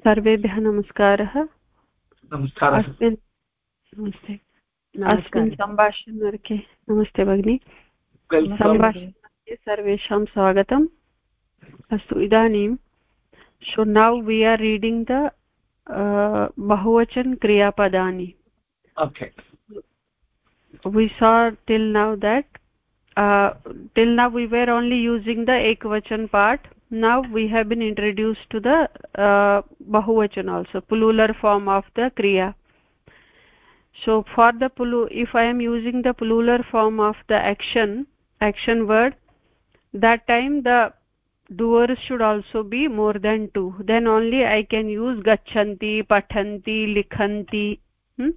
सर्वेभ्यः नमस्कारः। अस्मिन् नमस्ते। अस्मिन् सम्भाषणवर्गे नमस्ते भगिनि। सम्भाषणवर्गे सर्वेषां स्वागतम्। अस्तु इदानीं सो नौ वि आर् रीडिङ्ग् द बहुवचन क्रियापदानि। We saw till now that uh, till now we were only using the ekvachan part now we have been introduced to the uh, bahuvachan also plural form of the kriya. So for the pulu if i am using the plural form of the action action word that time the doers should also be more than two. Then only i can use gachanti pathanti likhanti. Hmm?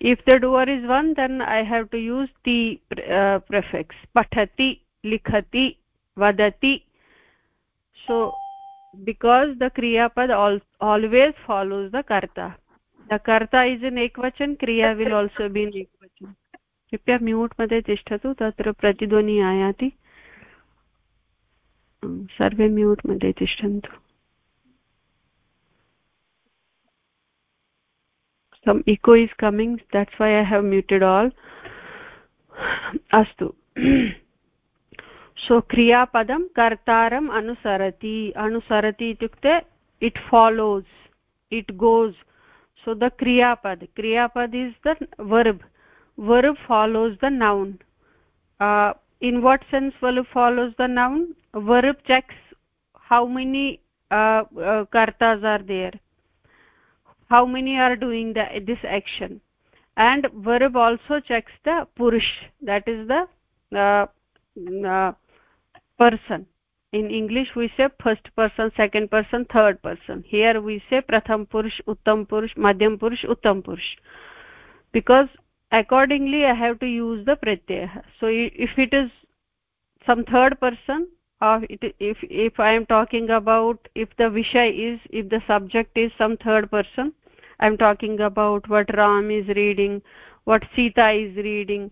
if the doer is one then i have to use the uh, prefix. Pathati likhati vadati so because the kriya pad al always follows the karta the karta is in ekvachan kriya will also be in ekvachan कृपया mute मध्ये तिष्ठतु तत्र प्रतिध्वनि आयाति सर्वे mute मध्ये तिष्ठन्तु some echo is coming that's why i have muted all astu so kriyapadam kartaram anusarati anusarati itukte it follows it goes. So the kriyapad kriyapad is the verb. Verb follows the noun. Uh, in what sense verb follows the noun? Verb checks how many uh, uh, kartas are there. How many are doing this action. And verb also checks the purush that is the person. In english we say first person second person third person. Here we say pratham purush uttam purush madhyam purush uttam purush. Because accordingly i have to use the pratyaya. So if it is some third person or if if i am talking about if the vishay is if the subject is some third person i am talking about what ram is reading what sita is reading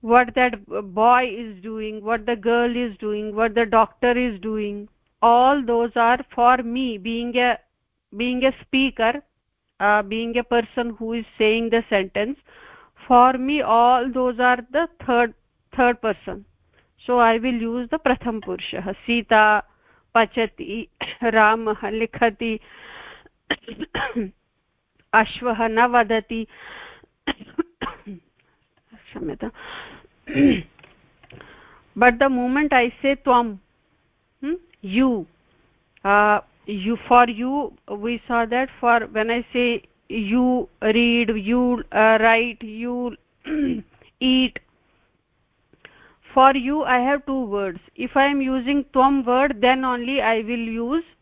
what that boy is doing what the girl is doing what the doctor is doing all those are for me. Being a being a speaker uh, being a person who is saying the sentence for me all those are the third third person. So i will use the pratham purushah. Sita pachati ramah likhati ashvah na vadati क्षम्यत। But the moment I say त्वं you you for you we saw that for when I say you read you write you eat for you I have two words if I am using त्वं word then only I will use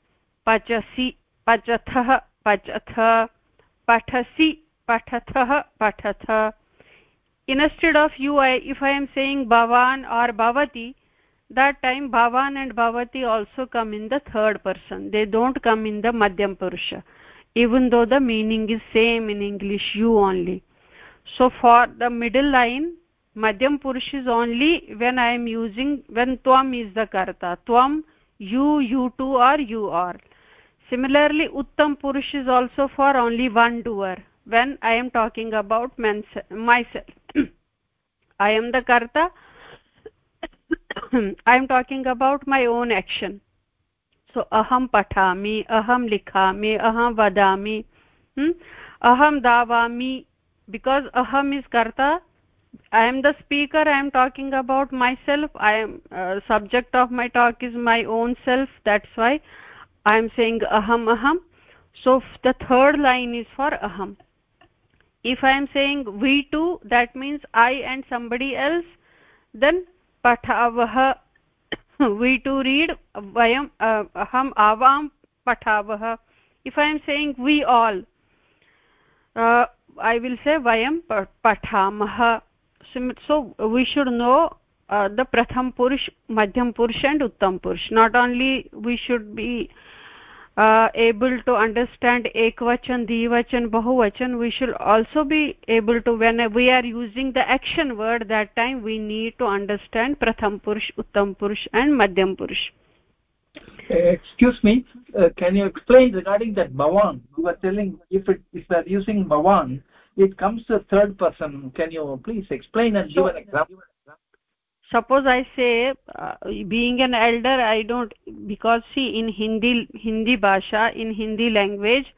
पचसि पचथः पचथ पठसि पठथः पठथ instead of you I, if i am saying bhavan or bhavati that time bhavan and bhavati also come in the third person. They don't come in the madhyam purusha even though the meaning is same in english you only. So for the middle line madhyam purush is only when i am using when tvam is the karta. Tvam you you too or you are. Similarly uttam purush is also for only one doer when i am talking about myself. I am the karta. I am talking about my own action. So aham pathami aham likhami aham vadami hmm? aham davami. Because aham is karta i am the speaker i am talking about myself. I am uh, subject of my talk is my own self. That's why i am saying aham aham. So the third line is for aham if i am saying we two that means i and somebody else then pathavah we two read vayam aham avam pathavah if i am saying we all uh, i will say vayam pathamah. So we should know uh, the pratham purush madhyam purush and uttam purush. Not only we should be uh, able to understand ekvachan dvivachan bahuvachan we should also be able to when we are using the action word that time we need to understand pratham purush uttam purush and madhyam purush. Excuse me uh, can you explain regarding that bhavan? You were telling if it if we are using bhavan it comes to third person. Can you please explain and so, give an example suppose i say uh, being an elder i don't because see in hindi hindi bhasha in hindi language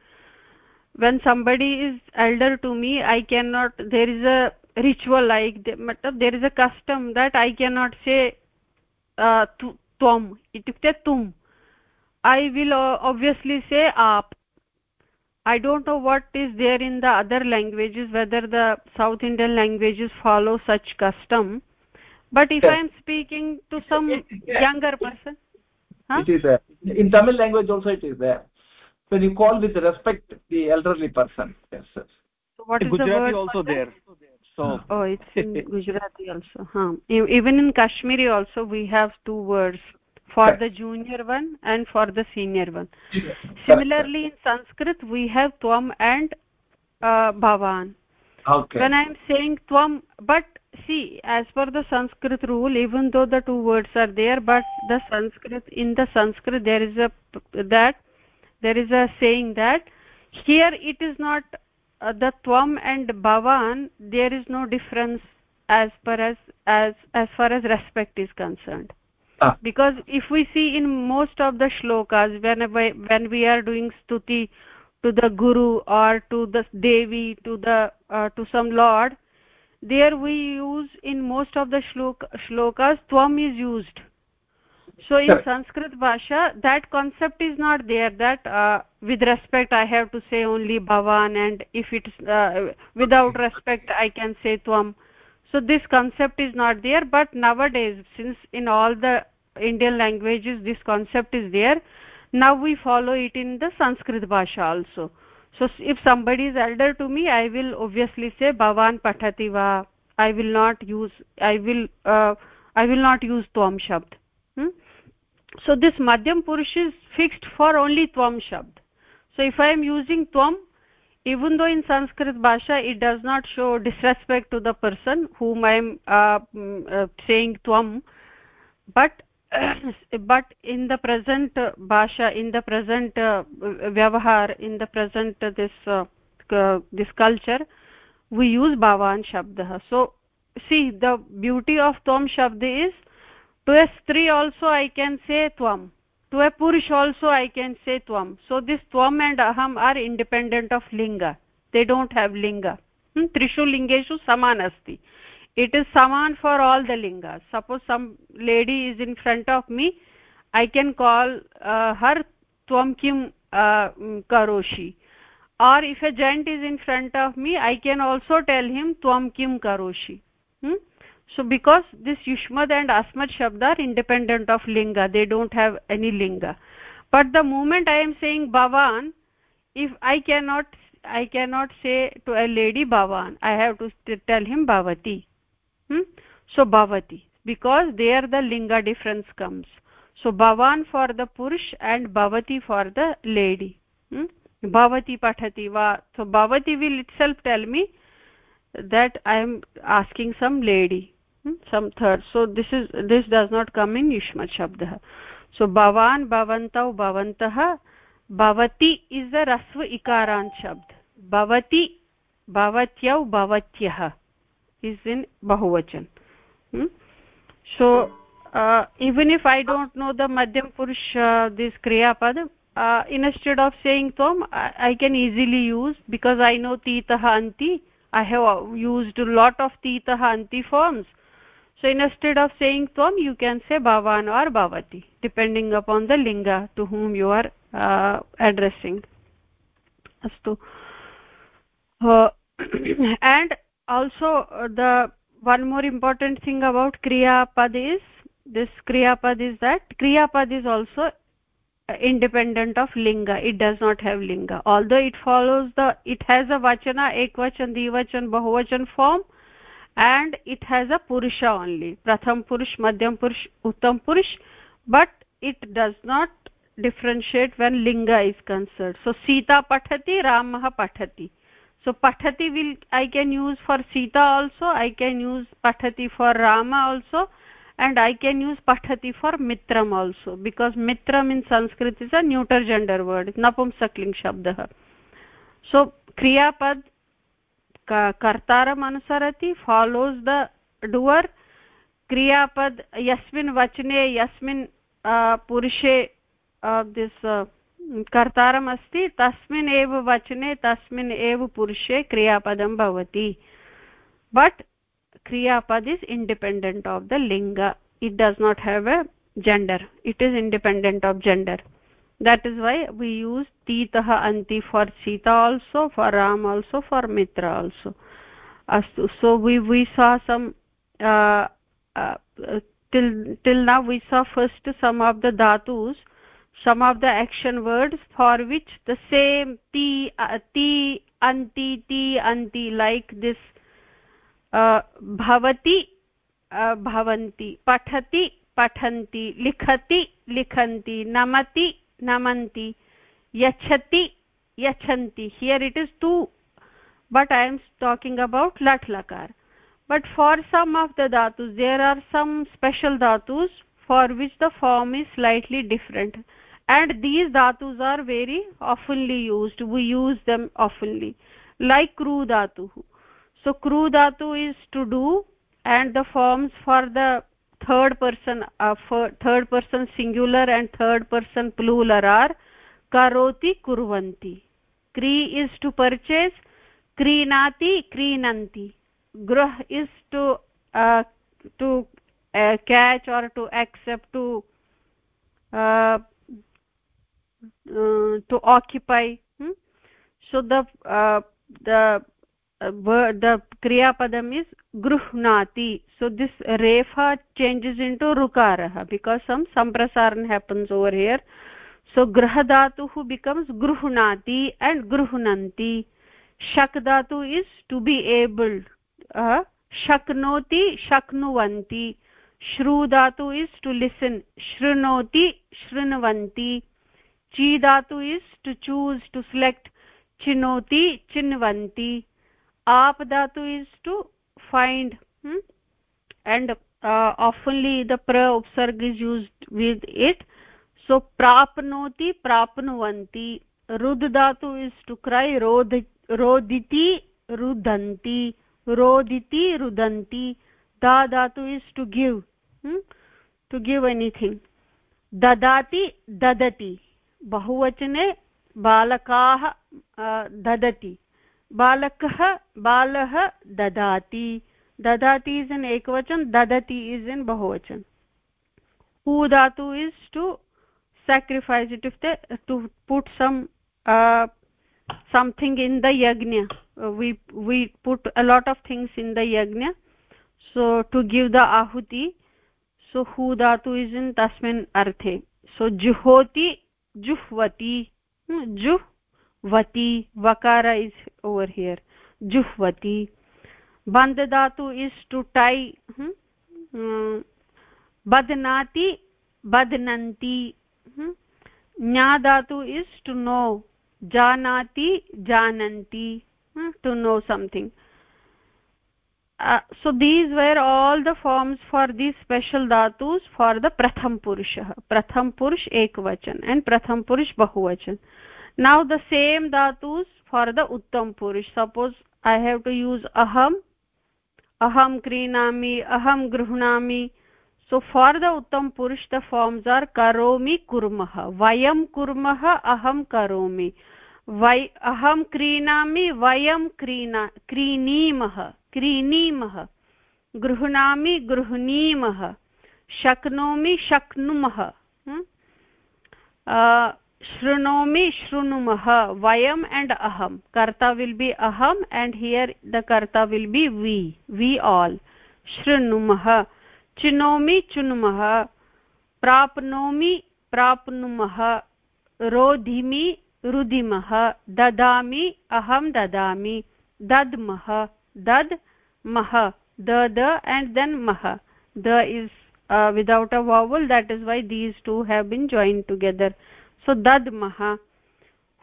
when somebody is elder to me i cannot there is a ritual like there is a custom that i cannot say uh, tvam itukte tum. I will uh, obviously say aap. I don't know what is there in the other languages whether the south indian languages follow such custom but if yes. i am speaking to some younger person huh? it is there. In tamil language also it is there. When you call with respect the elderly person yes sir so what is gujarati the word also there. So oh it's in gujarati also huh? Even in kashmiri also we have two words for the junior one and for the senior one. Similarly in sanskrit we have tvam and uh, bhavan. Okay. When i am saying tvam but see as per the sanskrit rule even though the two words are there but the sanskrit in the sanskrit there is a that there is a saying that here it is not uh, the tvam and bhavan there is no difference as far as as as far as respect is concerned ah. because if we see in most of the shlokas when when we are doing stuti to the guru or to the devi to the uh, to some lord there we use in most of the shlok shlokas tvam is used. So in sure. sanskrit bhasha that concept is not there that uh, with respect i have to say only bhavan and if it's uh, without respect i can say tvam. So this concept is not there but nowadays since in all the indian languages this concept is there now we follow it in the sanskrit bhasha also so if somebody is elder to me i will obviously say bhavan pathati va. I will not use i will uh, i will not use tvam shabd. Hmm? so this madhyam purush is fixed for only tvam shabd. So if i am using tvam even though in sanskrit bhasha it does not show disrespect to the person whom i am uh, mm, uh, saying tvam but but in the present uh, bhasha in the present uh, in the present uh, this uh, this culture we use bhavan shabdah so see the beauty of tvam shabd is to a stree also i can say tvam. To a purush also i can say tvam. So this tvam and aham are independent of linga. They don't have linga. Hmm? trishu lingeshu saman asti it is saman for all the lingas. Suppose some lady is in front of me i can call uh, her tvam kim uh, karoshi. Or if a gent is in front of me i can also tell him tvam kim karoshi. Hmm? so because this yushmad and asmad shabd are independent of linga they don't have any linga. But the moment i am saying bhavan if i cannot i cannot say to a lady bhavan i have to tell him bhavati hmm? so bhavati because there the linga difference comes so bhavan for the purush and bhavati for the lady hmm? bhavati pathati va so bhavati will itself tell me that i am asking some lady hmm? some third so this is this does not come in yushmat shabdah so bhavan bhavantau bhavantah bhavati is the rasva ikarant shabd bhavati bhavatyau bhavatyah is in bahuvachan. Hmm? so uh, even if i don't know the madhyam purush uh, this kriya pad uh, instead of saying tom I, I can easily use because i know titah anti i have uh, used a lot of titah anti forms. So instead of saying tom you can say bhavan or bhavati depending upon the linga to whom you are uh, addressing. Astu. Uh, and also uh, the one more important thing about kriya pad is this kriya pad is that kriya pad is also independent of linga. It does not have linga. Although it follows the it has a vachana ekvachan dvachan bahuvachan form and it has a purusha only. Pratham purush madhyam purush uttam purush but it does not differentiate when linga is concerned so sita pathati ramah pathati so pathati will i can use for sita also i can use pathati for rama also and i can use pathati for mitram also because mitram in sanskrit is a neuter gender word napumsakling shabdah so kriya pad kartaram anusarati follows the doer kriya pad yasmin vachne yasmin पुरुषे this कर्तारम् अस्ति, तस्मिन् एव वचने, तस्मिन् एव पुरुषे क्रियापदं भवति। बट् क्रियापद् इस् इण्डिपेण्डेण्ट् आफ् द लिङ्ग it does not have a gender it is independent of gender that is why we use तीतः अन्ति for Sita also for Ram also for Mitra also अस्तु सो वि सा सम् till till now we saw first some of the dhatus some of the action words for which the same ti uh, ti anti ti anti like this uh, bhavati uh, bhavanti pathati pathanti likhati likhanti namati namanti yachati yachanti. Here it is two but i am talking about lat lakar but for some of the dhatus there are some special dhatus for which the form is slightly different. And these dhatus are very oftenly used we use them oftenly like kru dhatu so kru dhatu is to do and the forms for the third person uh, for third person singular and third person plural are karoti kurvanti kri is to purchase krinati krinanti grah is to uh, to uh, catch or to accept to uh, uh, to occupy hmm? so the uh, the uh, the kriya padam is gruhnati so this refa changes into rukarah because some samprasaran happens over here so grah dhatu becomes gruhnati and gruhnanti shak dhatu is to be able uh, shaknoti shaknuvanti shru dhatu is to listen shrunoti shrunvanti chi dhatu is to choose to select chinoti chinvanti. Aap dhatu is to find hmm? and uh, oftenly the pra upsarg is used with it. So prapnoti prapnuvanti. Rud dhatu is to cry rodh roditi rudanti roditi rudanti da dhatu is to give hmm? to give anything. Dadati dadati balakaah uh, dadati बालकः बालः ददाति ददाति is in एकवचन ददति is in बहुवचन हू धातु is to sacrifice it if they to put some uh, something in the yagna uh, we we put a lot of things in the yagna so to give the ahuti so hu dhatu is in tasmin arthe so juhoti over here juhvati band dhatu is to tie hmm? um, badnati badnanti hmm? nya dhatu is to know janati jananti hmm? to know something uh, so these were all the forms for these special dhatus for the pratham purushah pratham purush ekvachan and pratham purush bahuvachan now the same dhatus for the uttam purush suppose i have to use aham aham krinami aham gruhnami so for the uttam purush the forms are karomi kurmah vayam kurmah aham karomi vai aham krinami vayam krina क्रीणीमः क्रीणीमः गृह्णामि गृह्णीमः, शक्नोमि शक्नुमः शृणोमि शृणुमः vayam and aham कर्ता will be aham and here the karta will be we we all, शृणुमः, चिनोमि चुनुमः, प्राप्नोमि प्राप्नुमः, रोधिमि रुदिमः ददामि अहं ददामि, दद्मः। दद्मः the the and then mah the is uh, without a vowel that is why these two have been joined together so dadmah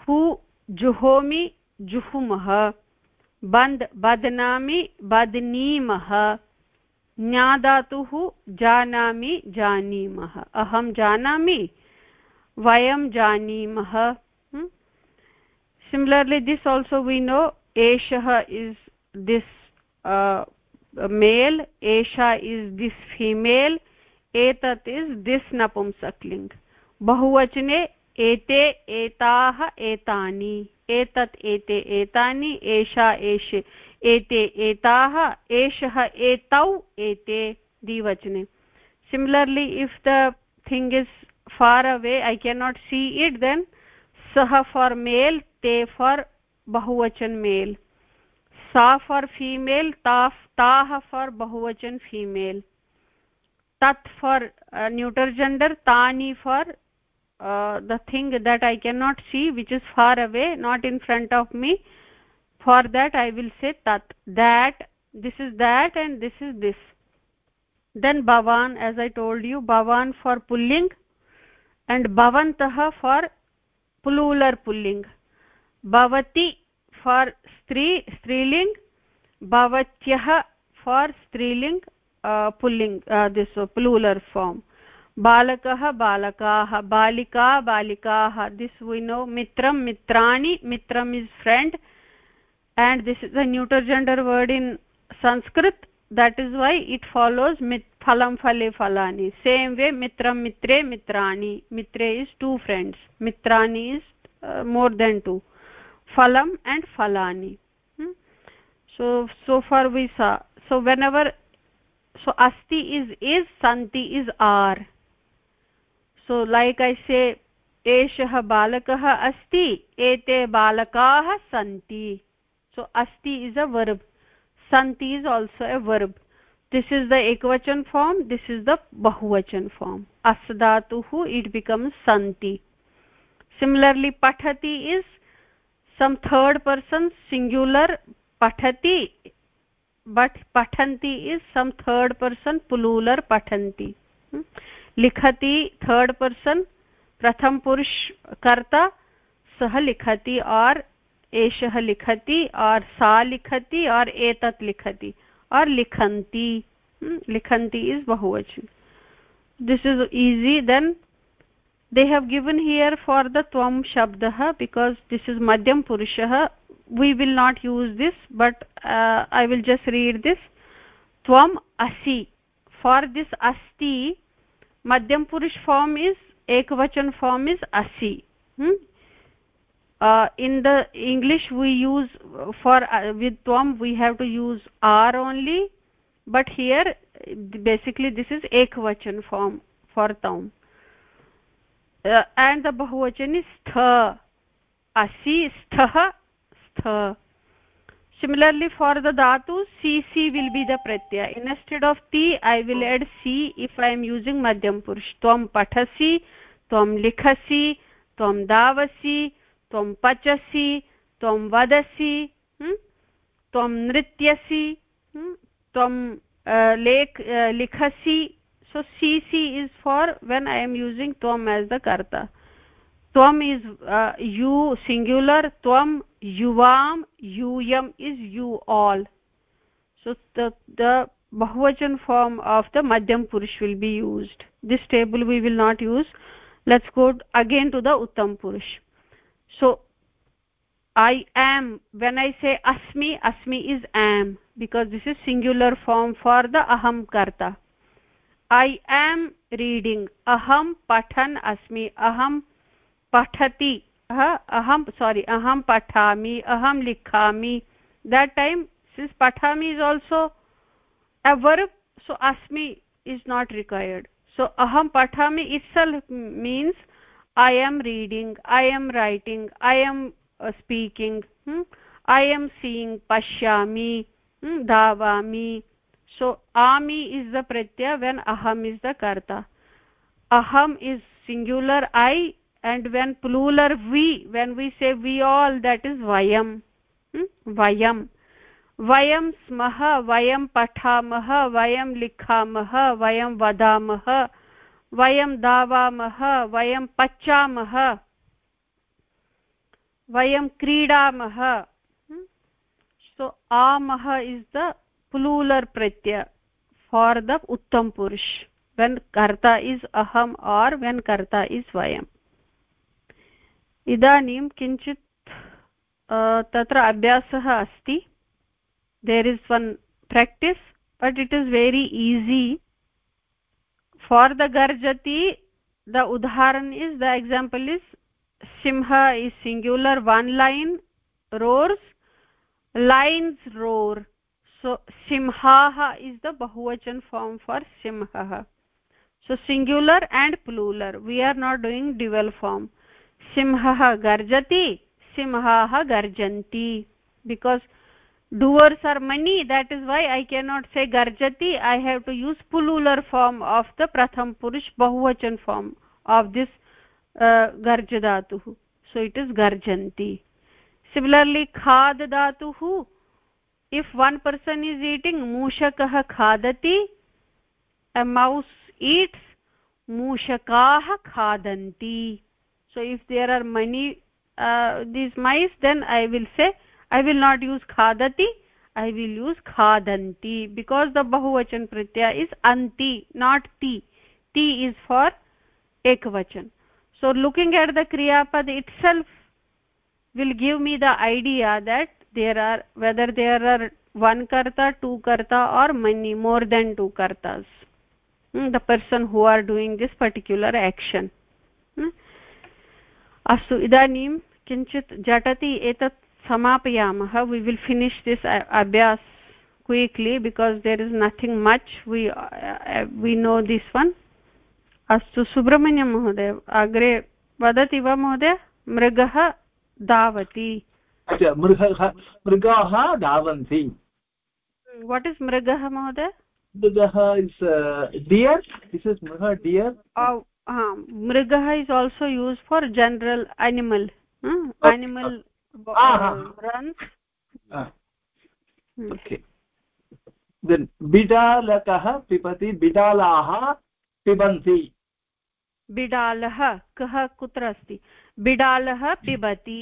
hu juhomi juhumah बन्द् बध्नामि बध्नीमः ज्ञादातुः जानामि जानीमः अहं जानामि वयं जानीमः similarly this also we know eshah is this uh, male esha is this female etat is this napumsakling. Bahuvachane ete etaah etani. Etat ete etani esha eshe ete etaah eshah etau ete divachane similarly if the thing is far away i cannot see it then saha for male te for bahuvachan male. सा for female ताः ताः for बहुवचन female तत् for neuter gender तानी for the thing that I can not see which is far away not in front of me for that I will say तत् that this is that and this is this then भवान् as I told you भवान् for पुलिंग and भवन्तः for plural पुलिंग भवति for for striling uh, pulling uh, this uh, plural form बालकः बालकाः बालिका बालिकाः know mitram mitrani mitram is friend and this is a neuter gender word in sanskrit that is why it follows mit phalam phale phalani same way mitram mitre mitrani mitre is two friends mitrani is uh, more than two phalam and phalani hmm? so so far we saw so whenever so asti is is santi is are so like i say एषः बालकः अस्ति एते बालकाः सन्ति so asti is a verb santi is also a verb this is the ekvachan form this is the bahuvachan form as dhatuh it becomes santi similarly pathati is some third person singular पठति but पठन्ति is some third person plural पठन्ति लिखति प्रथम पुरुष कर्ता सह लिखति और एषः लिखति और सा लिखति और एतत् लिखति और लिखन्ति लिखन्ति इज़ बहुवचन this is easy then they have given here for the tvam shabdah because this is madhyam purushah. We will not use this but uh, i will just read this. Tvam asi for this asti madhyam purush form is ekvachan form is asi hmm? uh, in the english we use for uh, with tvam we have to use r only but here basically this is ekvachan form for uh, and the बहुवचने स्थ असी, स्थ स्थ. Similarly for the धातु सी सी will be the प्रत्यय instead of ति ऐ विल् एड् सि इफ् ऐ एम यूजिंग मध्यम पुरुष त्वं पठसि त्वं लिखसि त्वं धावसि त्वं पचसि त्वं वदसि त्वं नृत्यसि त्वं लेख लिखसि so cc is for when i am using tvam as the karta. Tvam is uh, you singular tvam yuvam yuyam is you all. So the the bahuvachan form of the madhyam purush will be used. This table we will not use. Let's go again to the uttam purush. So i am when i say asmi asmi is am because this is singular form for the aham karta I am reading अहं पठन् अस्मि. अहं पठति. अहं सोरि अहं पठामि. अहं लिखामि. देट् टैम् सिस् पठामि is also a verb so अस्मि इस् नाट् रिक्वयर्ड् सो अहं पठामि it's means I am reading I am writing I am speaking I am seeing पश्यामि. Hmm? धावामि. So ami is the pratyaya when aham is the karta aham is singular i and when plural we when we say we all that is vayam hmm? vayam vayam smah vayam pathamah vayam likhamah vayam vadamah vayam davamah vayam pachamah vayam hmm? so amah is the plural Pratyaya for the उत्तम पुरुष when कर्ता is अहम् आर् when कर्ता is वयम् इदानीं किञ्चित् तत्र अभ्यासः अस्ति there is one practice but it is very easy for the गर्जति the उदाहरण is the example is Singh is singular one lion roars lions roar so simhaha is the bahuvachan form for simhah so singular and plural we are not doing dual form simhah garjati simhaah garjanti because doers are many that is why i cannot say garjati i have to use plural form of the pratham purush bahuvachan form of this uh, garj dhatuh so it is garjanti similarly khad dhatuh if one person is eating mushakah khadati a mouse eats mushakaah khadanti so if there are many uh, these mice then i will say i will not use khadati i will use khadanti because the bahuvachan pratyaya is anti not ti ti is for ekvachan so looking at the kriya pad itself will give me the idea that there are whether there are one karta two karta or many more than two kartas Hmm, the person who are doing this particular action hmm? अस्तु इदानीं किञ्चित् झटति एतत् समापयामः we will finish this अभ्यास् quickly because there is nothing much we we know this one अस्तु सुब्रह्मण्यं महोदय अग्रे वदति वा महोदय मृगः धावति मृगः मृगाः धावन्ति। वाट् इस् मृगः महोदय? मृगः इस् डियर् इस् इस् मृग डियर् मृगः is also use for general animal animal बिडालकः पिबति बिडालाः पिबन्ति बिडालः कः कुत्र अस्ति बिडालः पिबति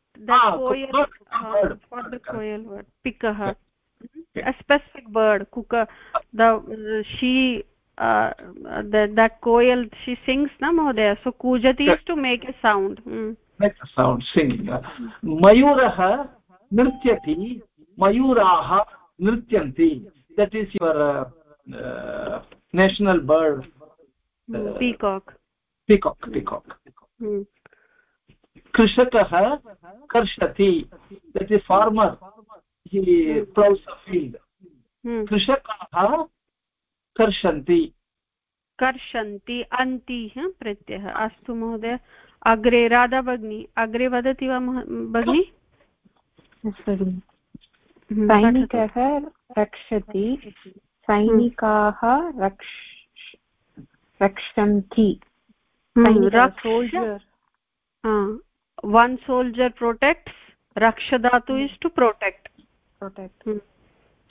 that ah, koel uh, for the koel word? Pikah a specific bird kuka the she uh, that that koel she sings na mohdaya so kujati is to make a sound. Hmm. make a sound singing. Mayurah nrityati mayuraah nrityanti that is your uh, uh, national bird uh, peacock. peacock peacock. Hmm. कृषकः कर्षति। That is farmer हि प्लौस् a field कृषकाः कर्षन्ति। कर्षन्ति अन्ति प्रत्ययः। अस्तु महोदय अग्रे राधा भगिनी अग्रे वदति वा भगिनि? हम्म, सैनिकः रक्षति सैनिकाः रक्ष रक्षन्ति। one soldier protects rakshadatu is to protect. Protect.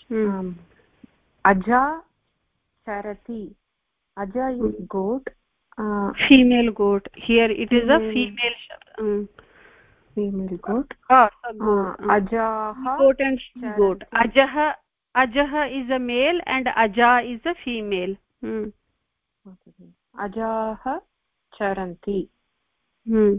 Hmm. um, aja sarati aja is hmm. goat. Uh, female goat. Here it is female. a female um, female goat. Ah, ah uh, goat ajaha goat and charati. goat. Ajaha ajaha is a male and aja is a female. Hmm. ajaha charanti. Hmm.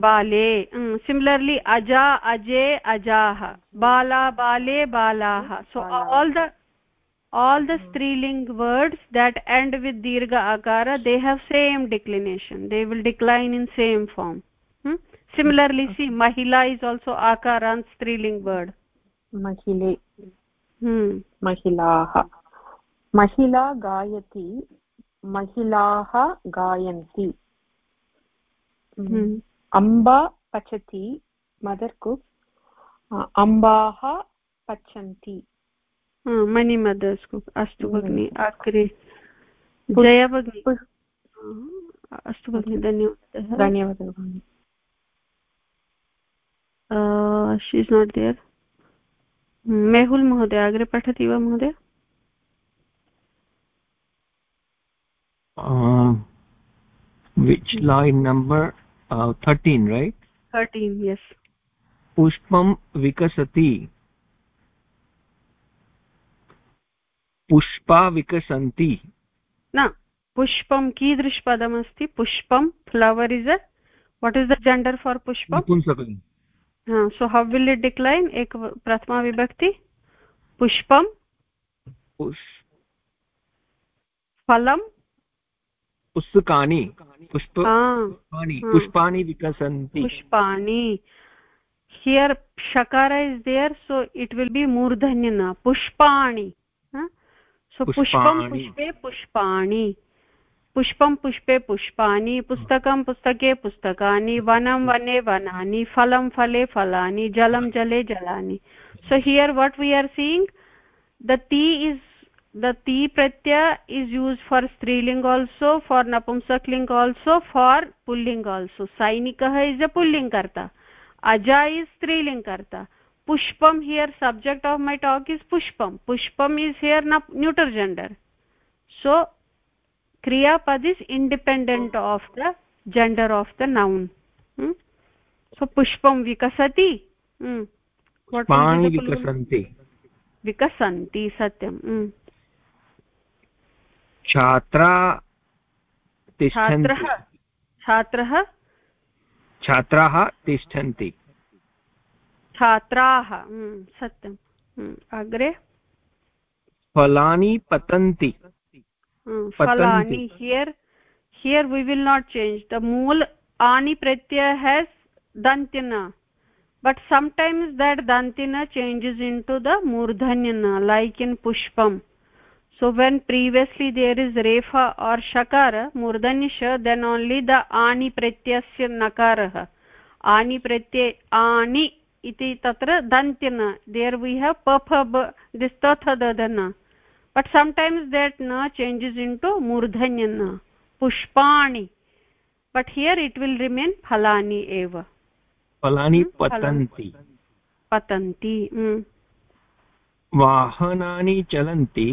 mm, similarly aja aje ajah bala bale balah so all the all the striling words that end with dirgha akara they have same declination they will decline in same form hmm? similarly see mahila is also akaran striling word mahile hmm महिलाः महिला गायति महिलाः गायन्ति अम्बा पचति mother cook अम्बाः पचन्ति। Many mothers cook अस्तु भगिनि अग्रे जया भगिनि। अस्तु भगिनि धन्यवादः। धन्यवादः भगिनि। She is not there Mehul महोदय अग्रे पठति वा महोदय? which line number 13 right? 13 yes. Pushpam vikasati. Pushpa विकसन्ति न पुष्पं कीदृशपदमस्ति पुष्पं flower is a what is the gender for पुष्पं so how will it decline एक प्रथमा विभक्ति पुष्पं फलं उत्सुकानि हाँ। पुष्पाणि हाँ। पुष्पाणि विकसन्ति। पुष्पाणि। हियर् शकार is there so it will be मूर्धन्यन पुष्पाणि हाँ? सो पुष्पं पुष्पे पुष्पाणि। पुष्पं पुष्पे पुष्पाणि पुस्तकं पुस्तके पुस्तकानि वनं वने वनानि फलं फले फलानि जलं जले जलानि। So here what we are seeing the T is the ti pratyaya is used for striling also for napumsakling also for pulling also sainikah is a pulling karta aja is striling karta pushpam here subject of my talk is pushpam pushpam is here neuter gender so kriya pad is independent of the gender of the noun hmm? so pushpam vikasati hmm. what vikasanti vikasanti satyam hmm. छात्रा छात्रः छात्राः तिष्ठन्ति। छात्राः सत्यम् अग्रे? फलानि पतन्ति। फलानि here here we will not change the मूल् आनि प्रत्यय हेस् दन्त्यन बट् समटैम्स् देट् दन्तिन चेञ्जस् इन् टु द मूर्धन्यन लैक् इन् पुष्पम् so when previously there is refa or shakara murdhanisha then only the ani pratyasya nakarah ani pratya ani iti tatra dantyana there we have papha this tatha dadana but sometimes that na changes into murdhanyana pushpani but here it will remain phalani eva phalani patanti patanti वाहनानि चलन्ति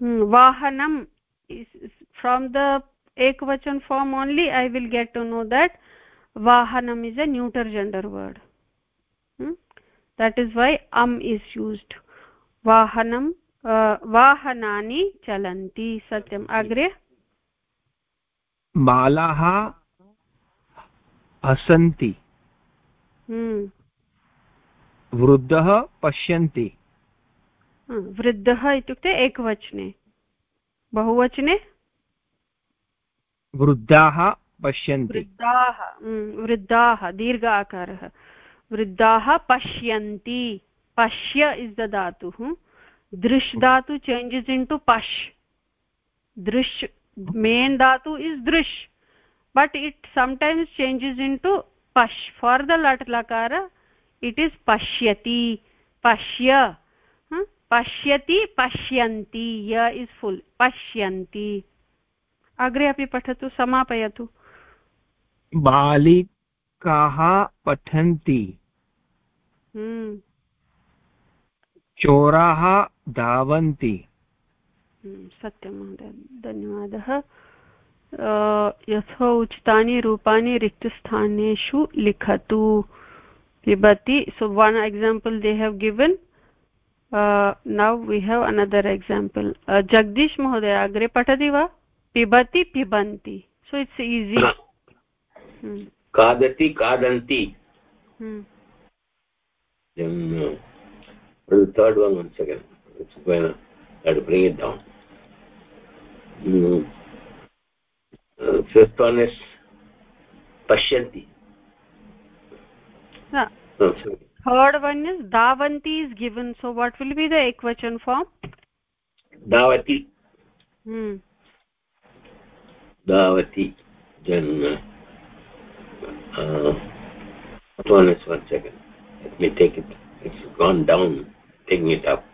vahanam from the ekvachan form only i will get to know that vahanam is a neuter gender word hmm? that is why am is used vahanam uh, vahanani chalanti satyam agre बालाः हसन्ति वृद्धः पश्यन्ति वृद्धः इत्युक्ते एकवचने। बहुवचने? वृद्धाः पश्यन्ति। वृद्धाः वृद्धाः दीर्घ आकारः। वृद्धाः पश्यन्ति। पश्य इस् द धातुः। दृश् धातु चेञ्जस् इन् टु पश्। दृश् मेन् धातु is दृश्। But it sometimes changes into pash for the lat lakara it is pashyati pashya पश्यति पश्यन्ति य इस् फुल् पश्यन्ति। अग्रे अपि पठतु समापयतु। बालिकाः पठन्ति। हम्म। चोराः धावन्ति। हम्म, सत्यं महोदय धन्यवादः। यथोचितानि रूपाणि रिक्तस्थानेषु लिखतु। pibati so one example they have given uh, now we have another example uh, jagdish mohoday agre patati va pibati pibanti so it's easy hmm. kadati kadanti hmm. then uh, the third one one second it's going to have to bring it down mm. uh, fifth one is pashyanti yeah. oh, third one is davanti is given. So what will be the ekvachan form davati hmm. Davati then uh, uh, one is one second. Let me take it. It's gone down. Taking it up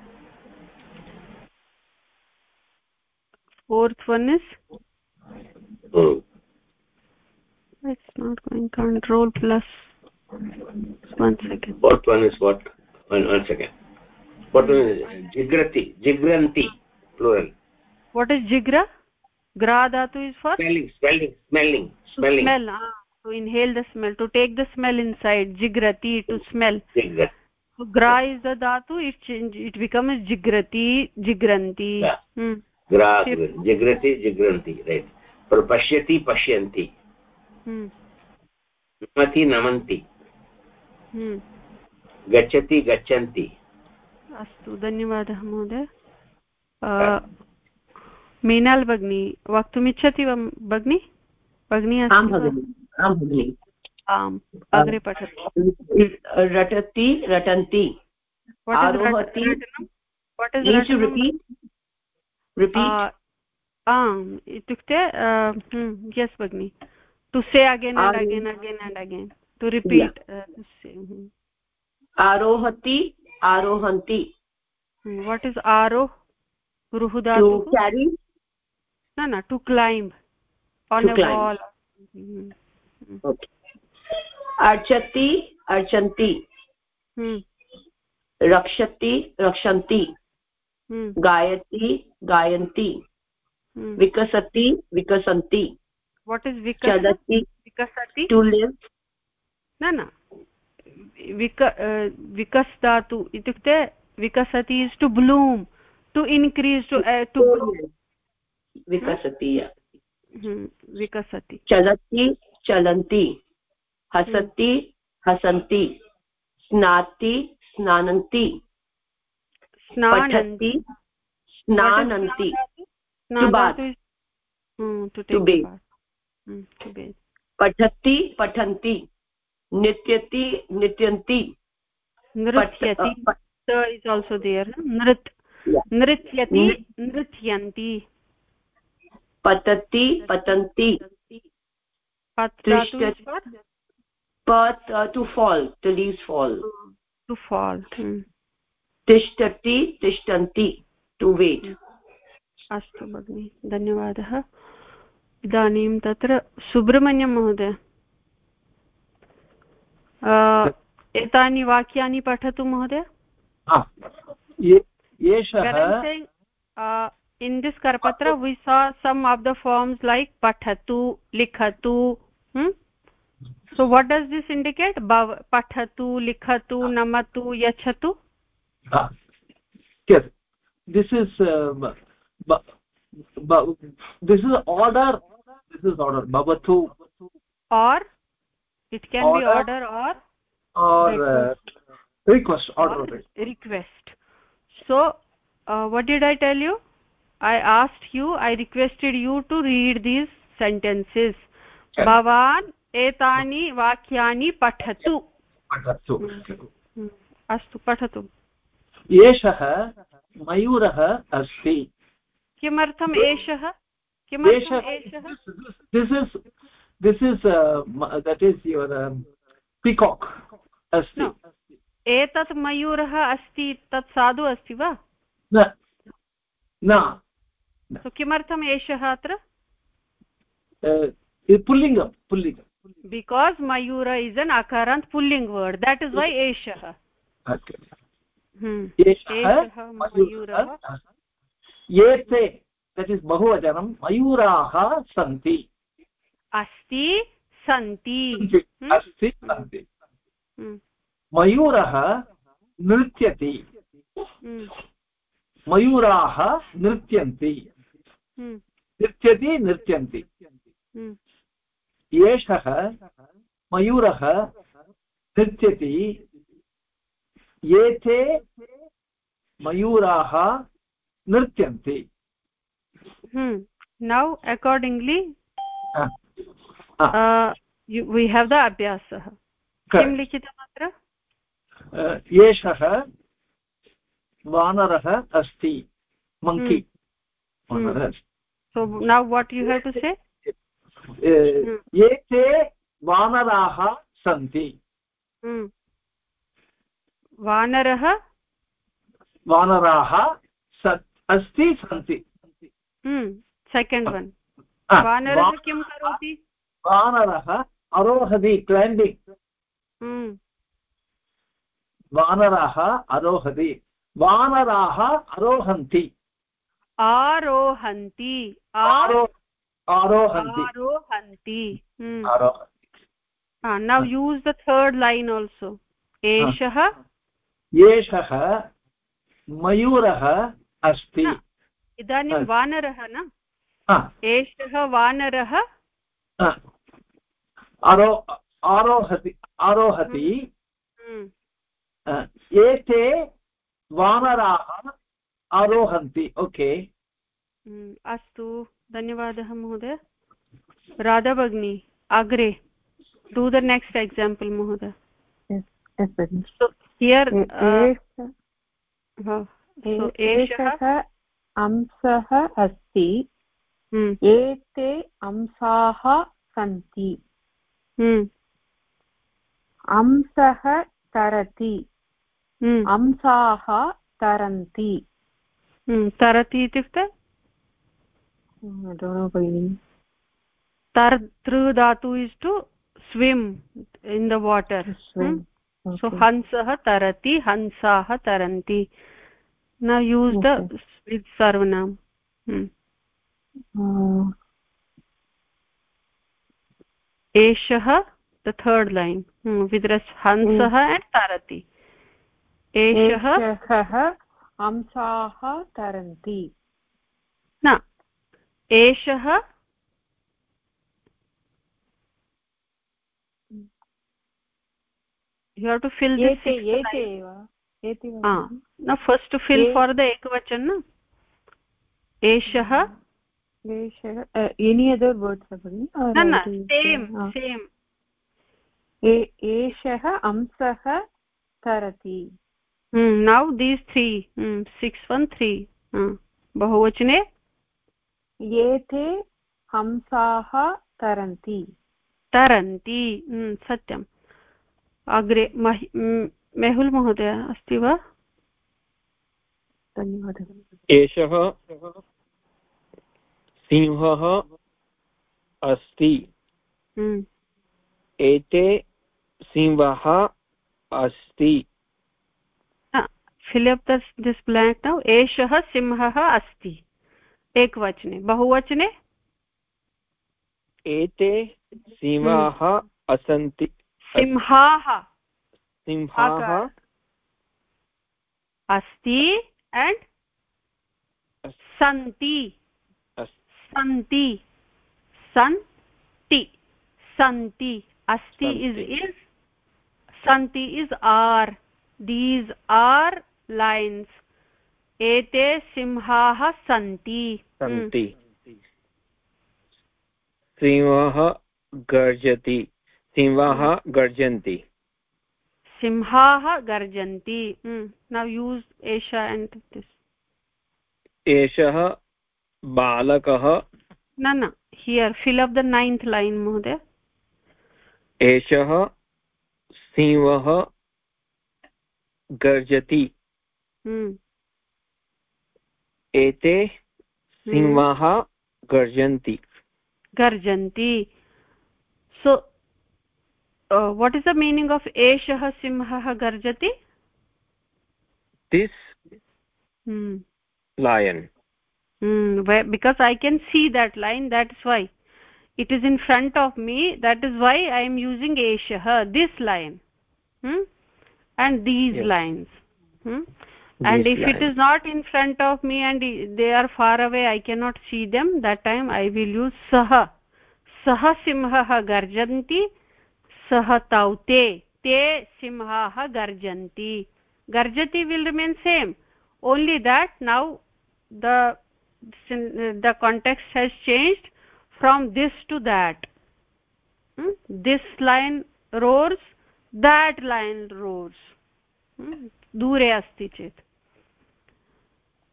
fourth one is? Oh. it's not going. Control plus one second fourth one is what one, one second what one is jigrati jigranti plural what is jigra gra dhatu is for smelling smelling smelling smelling smell ah, to inhale the smell to take the smell inside jigrati to smell so gra is the dhatu it change it becomes jigrati jigranti yeah. hmm. gra jigrati jigranti right पर पश्यति पश्यन्ति नमति नमन्ति गच्छति गच्छन्ति। अस्तु धन्यवादः महोदय। मीनाल् भगिनी वक्तुमिच्छति वा भगिनी? भगिनी अस्ति आम् अग्रे पठतु। रटति रटन्ति। आरोहति आम् इत्युक्ते यस् भगिनि। To say again and again again and again to repeat आरोहति आरोहन्ति वाट् इस् आरोह रुहुदा न न to climb on a wall अर्चति अर्चन्ति रक्षति रक्षन्ति गायति गायन्ति विकसति विकसन्ति वाट् इस् चलति विकसति टु लिव् न न. विक विकस् दातु इत्युक्ते विकसति is to bloom to increase to to विकसति विकसति. चलति चलन्ति. हसति हसन्ति. स्नाति स्नानन्ति. स्नानन्ति. स्नानन्ति. पठति पठन्ति. नृत्यति नृत्यन्ति। नृत्यति। इस् आल्सो देयर् नृत् नृत्यति नृत्यन्ति। पतति पतन्ति। Fall the leaves fall to fall hmm. tishtati tishtanti to wait अस्तु भगिनि धन्यवादः। इदानीं तत्र सुब्रह्मण्यं महोदय। एतानि वाक्यानि पठतु महोदय। इन् दिस् करपत्र वि सा सम् आफ् द फार्म्स् लैक् पठतु लिखतु so what does this indicate भव पठतु लिखतु नमतु यच्छतु? This is this is order. This is order. It can order, be order or or request, uh, request order or request so uh, what did i tell you i asked you i requested you to read these sentences bhavan एतानि वाक्यानि पठतु पठतु अस्तु पठतु एषः मयूरः अस्ति किमर्थम् एषः किमर्थम् एषः this is this is that is your peacock अस्ति एतत् मयूरः अस्ति तत् साधु अस्ति वा न किमर्थम् एषः अत्र पुल्लिङ्गं पुल्लिङ्गं because mayura is an akarant pulling word that is why eshah okay hmm eshah mayurah yete that mayuraah santi asti santi asti santi मयूरः नृत्यति। हम्म, मयूराः नृत्यन्ति। हम्म, नृत्यति नृत्यन्ति। हम्म, एषः मयूरः नृत्यति। एते मयूराः नृत्यन्ति। हम्म. now have the अभ्यासः। किं लिखितम् अत्र एषः वानरः अस्ति मङ्की Hmm. वानरः so now what you have to say? एते वानराः सन्ति। हम्म. वानरः? वानराः अस्ति सन्ति। सेकेण्ड् वन् वानरः किं करोति? वानरः अरोहति क्लैम्बिङ्ग् हम्म, वानराः अरोहति वानराः आरोहन्ति। आरोहन्ति आरो आरोहन्ति। आरोहन्ति। now use the third line also. एषः एषः मयूरः अस्ति। इदानीं वानरः न। एषः वानरः आरो आरोहति आरोहति हम्म, एते वानराः आरोहन्ति ओके। हम्म, अस्तु धन्यवादः महोदय। राधा भगिनी अग्रे डू द नेक्स्ट् एक्साम्पल् महोदय। Yes, भगिनि। so here uh, so ए- एषः। अंशः अस्ति। हम्म, एते अंशाः सन्ति हम्म, अंशः तरति हम्म, अंशाः तरन्ति हम्म, तरति इत्युक्ते I don't know, भगिनि tar tru dhatu is to swim in the water Swim. so Okay. hansah tarati hansaah taranti now use the Okay. with sarvanam hmm. Uh, एषः line hmm. with res hansah and tarati एषः अंशाः तरन्ति न एषः you have to fill this एते sixth एते line. एव एते वा ah now first to fill A- for the ekvachan na एषः एषः एनी अदर् वर्ड्स् भगिनि? Or न न uh, एषः अंशः तरति। These three six one three बहुवचने। एते हंसाः तरन्ति। तरन्ति हम्म, सत्यम्। अग्रे महि- म, मेहुल् महोदय अस्ति वा? धन्यवादः। एषः सिंहः अस्ति। हम्म, एते सिंहः अस्ति। up this this blank now. एषः सिंहः अस्ति। एकवचने बहुवचने? एते सिंहाः असन्ति। सिंहाः। सिंहाः अस्ति and सन्ति। सन्ति। सन्ति। सन्ति। अस्ति is is santi is are these are lines एते सिंहाः सन्ति। हम्म, सन्ति। सिंहः गर्जति। सिंहाः गर्जन्ति। सिंहाः गर्जन्ति। नौ यूस् एषा एण्ड् दिस्। एषः बालकः न न here fill up the ninth line महोदय। एषः सिंहः गर्जति। हम्म, एते सिंहाः गर्जन्ति। गर्जन्ति। So what is the meaning of एषः सिंहः गर्जति? This Hmm. lion Hmm. Where, because i can see that line that's why it is in front of me that is why i am using eshah this line hmm? and these Yes. lines hmm? and These if it is not in front of me and they are far away i cannot see them that time i will use sah सः सिंहः गर्जन्ति सः तौ ते ते सिंहाः गर्जन्ति गर्जति will remain same only that now the the context has changed from this to that hmm? this line roars that line roars hmm? दूरे अस्ति चेत्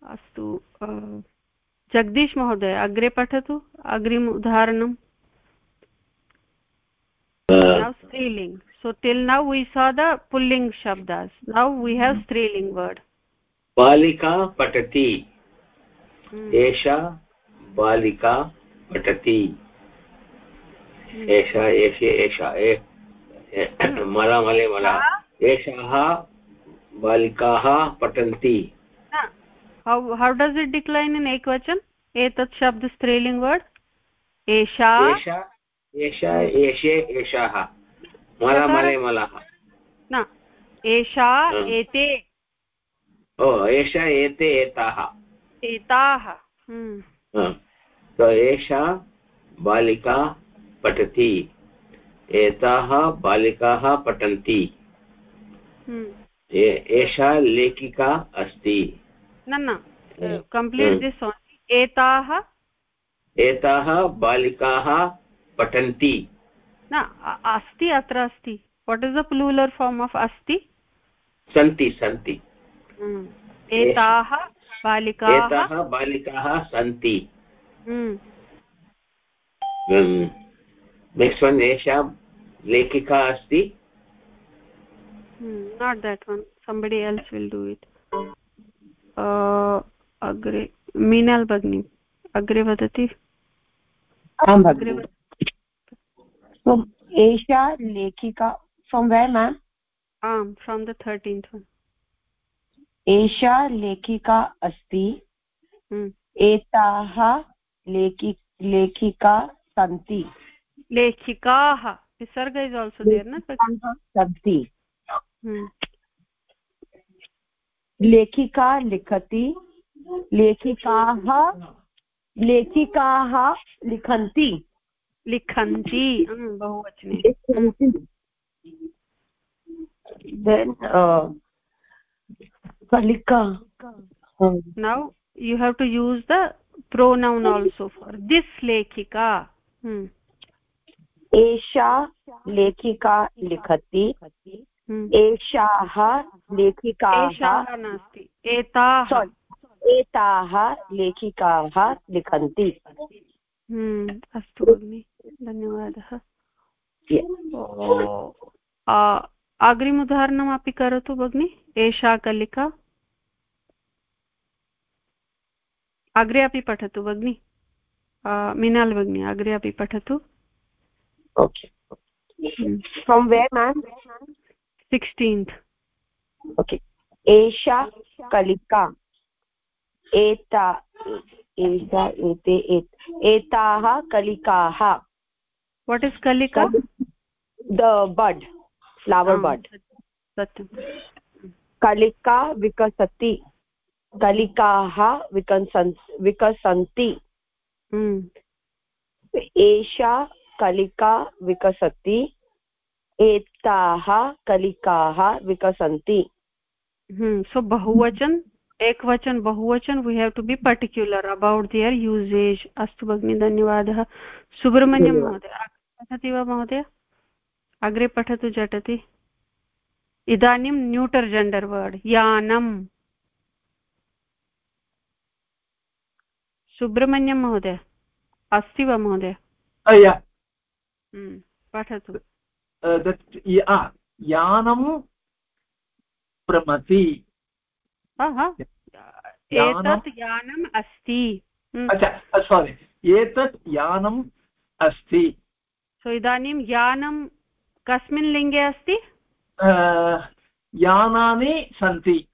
अस्तु जगदीश महोदय अग्रे पठतु अग्रिम उदाहरणं now striling so till now we saw the pulling shabdas now we have striling word बालिका पठति hmm. एषा बालिका पठति। एषा एषा मला मले मला। एषाः बालिकाः पठन्ति। How. How does it decline in एकवचन् एतत् शब्द स्त्रीलिङ्ग् वर्ड् एषा एषा एषे एषाः मला मले मलः एषा एते ओ एषा एते एताः एताः hmm. हा. तो एषा बालिका पठति एताः बालिकाः पठन्ति. ए- एषा लेखिका अस्ति न न Hmm. this only एताः एताः बालिकाः पठन्ति न अस्ति अत्र अस्ति what is the plural form of अस्ति सन्ति सन्ति. एताः बालिकाः एताः बालिकाः सन्ति. नेक्स्ट् वन् एषा लेखिका अस्ति। not that one. Somebody else will do it. uh, agre मीनाल् भगिनी अग्रे वदति? अग्रे So, एषा लेखिका from where ma'am um from the thirteenth one एषा लेखिका अस्ति। एताः लेखि लेखिका सन्ति। लेखिकाः। विसर्ग इस् आल्सो देर् न? सन्ति। Hmm. लेखिका लिखति लेखिकाः लेखिकाः लिखन्ति। लिखन्ति। hmm, बहुवचने। कलिका now you have to use the pronoun also for this lekhika hmm. एषा लेखिका लिखति. एषाः लेखिकाः नास्ति एताः एताः लेखिकाः लिखन्ति अस्तु भगिनि धन्यवादः अग्रिम उदाहरणमपि करोतु भगिनि एषा कलिका अग्रे अपि पठतु भगिनि? मिनाल् भगिनि अग्रे अपि पठतु। Okay. From where ma'am sixteenth okay. एषा कलिका। एता एषा एते एताः। कलिकाः। वाट् इस् कलिका? द बड् फ्लवर् बड् सत्यं कलिका विकसति। कलिकाः विकसन् विकसन्ति। Hmm. एषा कलिका विकसति एताः कलिकाः विकसन्ति। सो बहुवचन bahuvachan ekvachan bahuvachan we have to be particular about their usage अस्तु भगिनि धन्यवादः। सुब्रह्मण्यं महोदय पठति वा महोदय? अग्रे पठतु झटति। इदानीं न्यूटर् जेण्डर् वर्ड् यानम्। सुब्रह्मण्यं महोदय। अस्ति वा महोदय? Hmm. पठतु। यानं. यानम्- एतत् यानम् अस्ति। Hmm. अच्छा सारि एतत् यानम् अस्ति। सो इदानीं यानं कस्मिन् लिङ्गे अस्ति? यानानि सन्ति।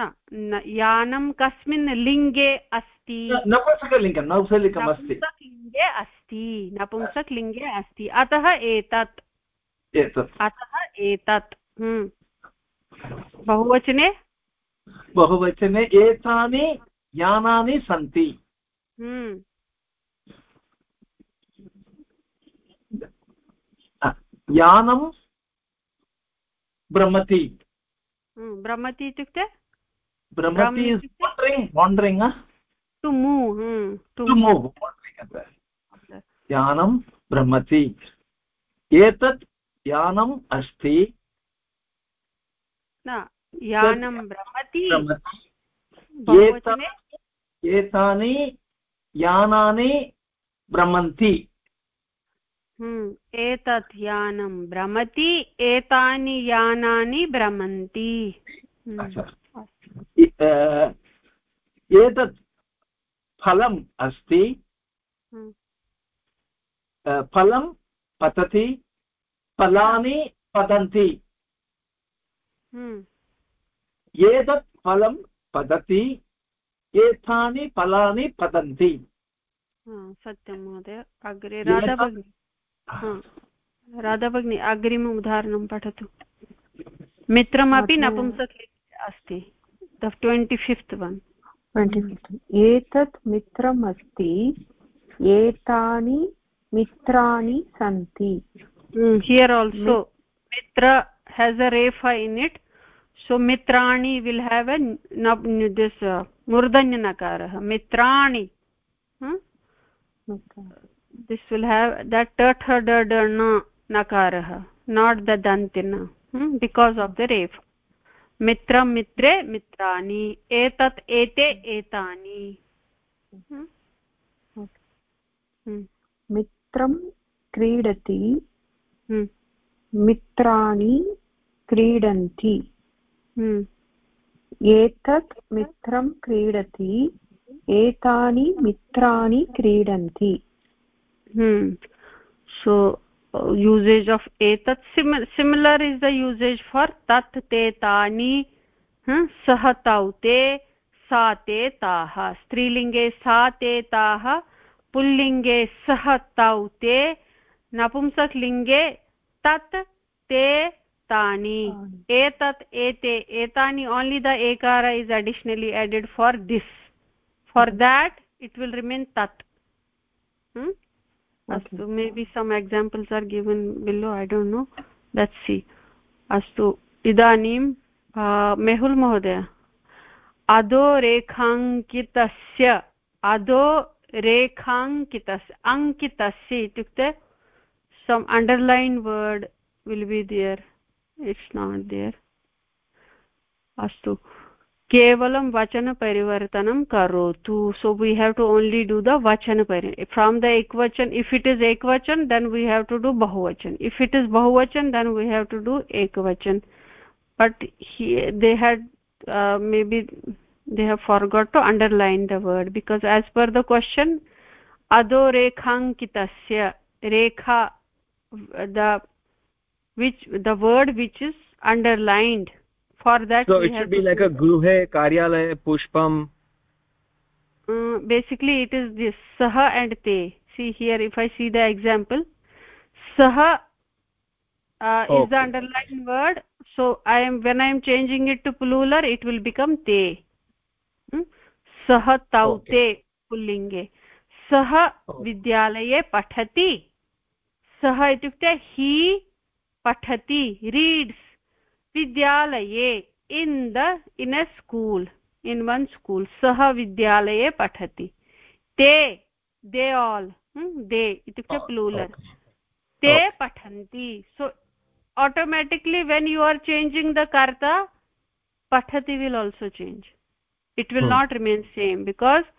यानं कस्मिन् लिङ्गे अस्ति। नपुंसकलिङ्गं नपुंसकलिङ्गम् अस्ति नपुंसकलिङ्गे अस्ति नपुंसकलिङ्गे अस्ति। अतः एतत्। एतत्। अतः एतत्। हम्म, बहुवचने? बहुवचने एतानि यानानि सन्ति। हम्म। यानं भ्रमति हम्म, भ्रमति इत्युक्ते? भ्रमति wandering to move to move यानं भ्रमति एतत् यानम् अस्ति न यानं भ्रमति एतानि यानानि भ्रमन्ति एतत् यानं भ्रमति एतानि यानानि भ्रमन्ति। एतत् फलम् अस्ति। हम्म। फलं पतति फलानि पतन्ति। एतत् फलं पतति एतानि फलानि पतन्ति। सत्यं महोदय। अग्रे राधा भगिनी राधा भगिनी अग्रिम उदाहरणं पठतु। मित्रमपि नपुंसक अस्ति। ट्वेण्टि फिफ्त् वन् ट्वेण्टि एतत् मित्रम् अस्ति एतानि मित्राणि सन्ति हियर् आल्सो मित्र हेस् अ रेफा इन् इट् सो मित्राणि विल् हेव् ए दिस् मूर्धन्यनकारः मित्राणि this will have that ta tha da da na nakarah not the dantina hmm? because of the ref मित्रं मित्रे मित्राणि एतत् एते एतानि। हम्म। हम्म। मित्रं क्रीडति हम्म। मित्राणि क्रीडन्ति। एतत् मित्रं क्रीडति एतानि मित्राणि क्रीडन्ति। So usage of etat Sim similar is the usage for tat te tani hmm? sah tau te sa te taah strilinge sa te taah pullinge sah tau te napumsaklinge tat te tani etat ete etani only the ekara is additionally added for this for that it will remain अस्तु may be some examples are given below I don't know let's see अस्तु इदानीं मेहुल् महोदय अधो रेखाङ्कितस्य अधो रेखाङ्कितस्य अङ्कितस्य इत्युक्ते some underline word will be there it's not there अस्तु केवलं वचनपरिवर्तनं करोतु so we have to only do the वचन फ्राम् द एकवचन इफ् इट् इस् एकवचन then we have to do बहुवचन इफ् इट् इस् बहुवचन then we have to do एकवचन but they had may be they have forgot to underline the word because as per the question ado rekhankitasya rekha the which the word which is underlined for that so it should be like a gruhe karyalaya pushpam uh, basically it is this saha and te see here if i see the example saha uh, okay. is the underlined word so i am when i am changing it to plural it will become te hmm? सः तौ ते पुल्लिङ्गे सः विद्यालये पठति सः इत्युक्ते हि पठति रीड्स् विद्यालये in the in a school in one school सः विद्यालये पठति। ते दे आल् दे इत्युक्ते ah, प्लूलर् ते पठन्ति। So automatically when you are changing the कर्ता पठति will also change it will not remain same because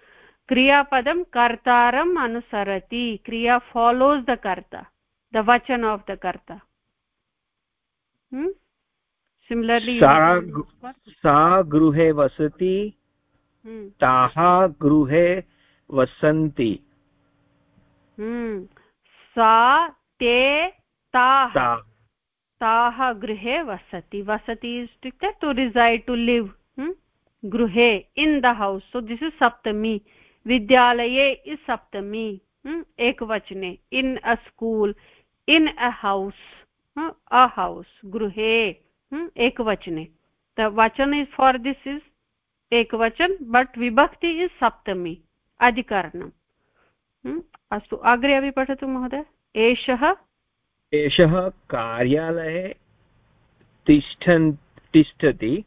क्रियापदं कर्तारम् अनुसरति क्रिया फालोस् द कर्ता द वचन् आफ् द कर्ता सिमिलर्लि सा गृहे वसति। ताः गृहे वसन्ति। सा ते ताः ताः गृहे वसति वसति इत्युक्ते टु रिसैड् टु लिव् गृहे in the house so this is सप्तमी विद्यालये इस् सप्तमी एकवचने in a school in a house a house गृहे एकवचने the vachan is for this is ekvachan but vibhakti is saptami adhikaranam अस्तु अग्रे अपि पठतु महोदय। एषः? एषः कार्यालये तिष्ठन् तिष्ठति।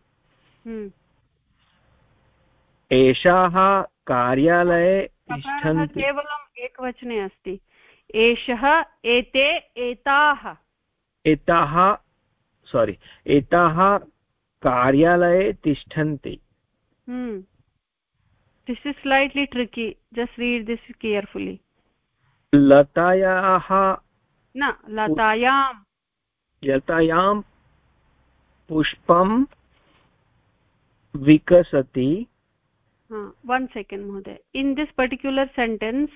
एषाः कार्यालये तिष्ठन्ति। केवलम् एकवचने अस्ति। एषः एते एताः। एताः सारी एताः कार्यालये तिष्ठन्ति। This is slightly tricky just read this carefully लतायाः न लतायां। लतायां पुष्पं विकसति। वन् सेकेण्ड् महोदय। In this particular sentence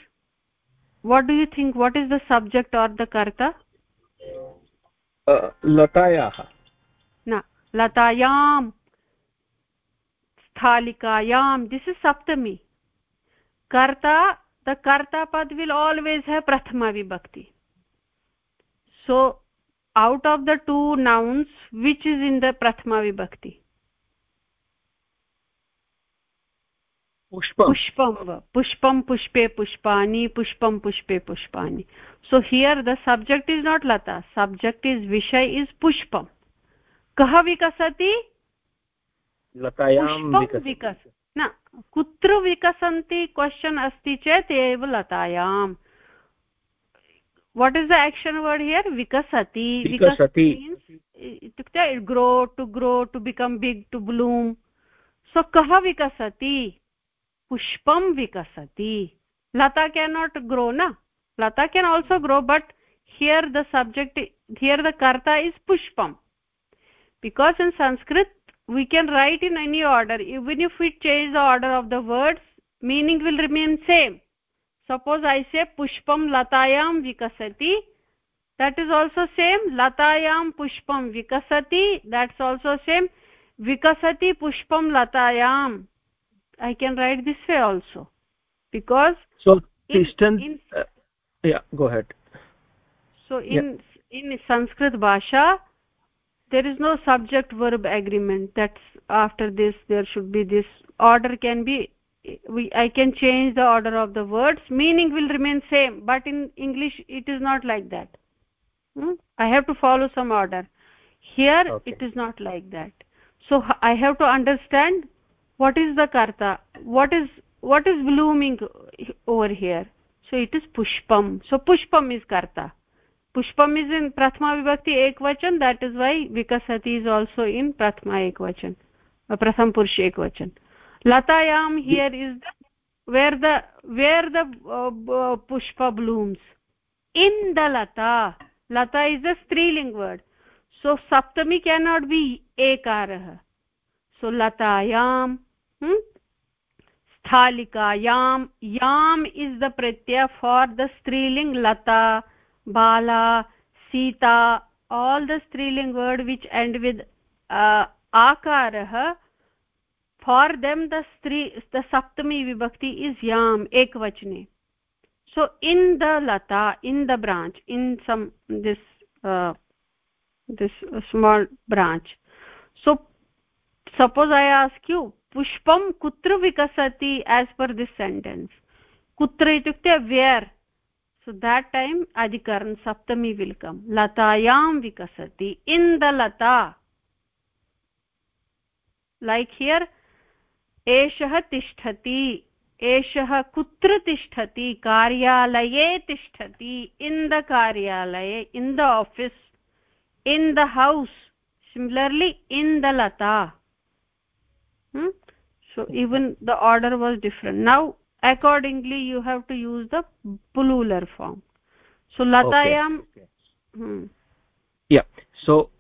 what do you think what is the subject or the कर्ता? लतायाः। न, लतायां, स्थालिकायां दिस् इस् सप्तमी। कर्ता द कर्ता पद् विल् आल्वेस् है प्रथमा विभक्ति। So out of the two nouns which is in the प्रथमा विभक्ति? पुष्पं पुष्पं पुष्पे पुष्पाणि पुष्पं पुष्पे पुष्पाणि। So here the subject is not Lata subject is विषय इस् पुष्पं कः विकसति? न कुत्र विकसन्ति? क्वश्चन् अस्ति चेत् एव लतायां। What is the action word here विकसति। विकसति। इत्युक्ते grow to grow to become big to bloom so कः विकसति? Pushpam vikasati lata cannot grow na lata can also grow but here the subject here the karta is pushpam because in sanskrit we can write in any order even if we change the order of the words meaning will remain same suppose i say pushpam latayam vikasati that is also same latayam pushpam vikasati that's also same vikasati pushpam latayam i can write this way also. Because so distant in, uh, yeah go ahead. So in yeah. in sanskrit bhasha there is no subject verb agreement. That's after this there should be this order can be we i can change the order of the words. Meaning will remain same but in english it is not like that. Hmm? i have to follow some order. Here okay. it is not like that. So i have to understand what is the karta what is what is blooming over here so it is pushpam so pushpam is karta pushpam is in prathama vibhakti ekvachan that is why vikasati is also in prathama ekvachan uh, pratham purush ekvachan latayam here is the, where the where the uh, uh, pushpa blooms in the lata lata is a striling word so saptami cannot be ekarah so latayam स्थालिकायां याम् is the प्रत्यय for the स्त्रीलिङ्ग् लता बाला Sita all the स्त्रीलिङ्ग् word which end with आकारः for them the स्त्री the सप्तमी विभक्ति इस् याम् एकवचने so in the Lata in the branch in some this this small branch so suppose I ask you पुष्पं कुत्र विकसति एस् पर् दिस् सेण्टेन्स् कुत्र इत्युक्ते वेर् सो देट् टैम् अधिकरन् सप्तमी विल्कम्। लतायां विकसति। In the Lata. Like here एषः तिष्ठति। एषः कुत्र तिष्ठति? कार्यालये तिष्ठति। इन् द कार्यालये in the office in the house similarly in the Lata. Hmm? So even the order was different. Now accordingly you have to use the plural form. So latayam okay. Hmm. yeah. So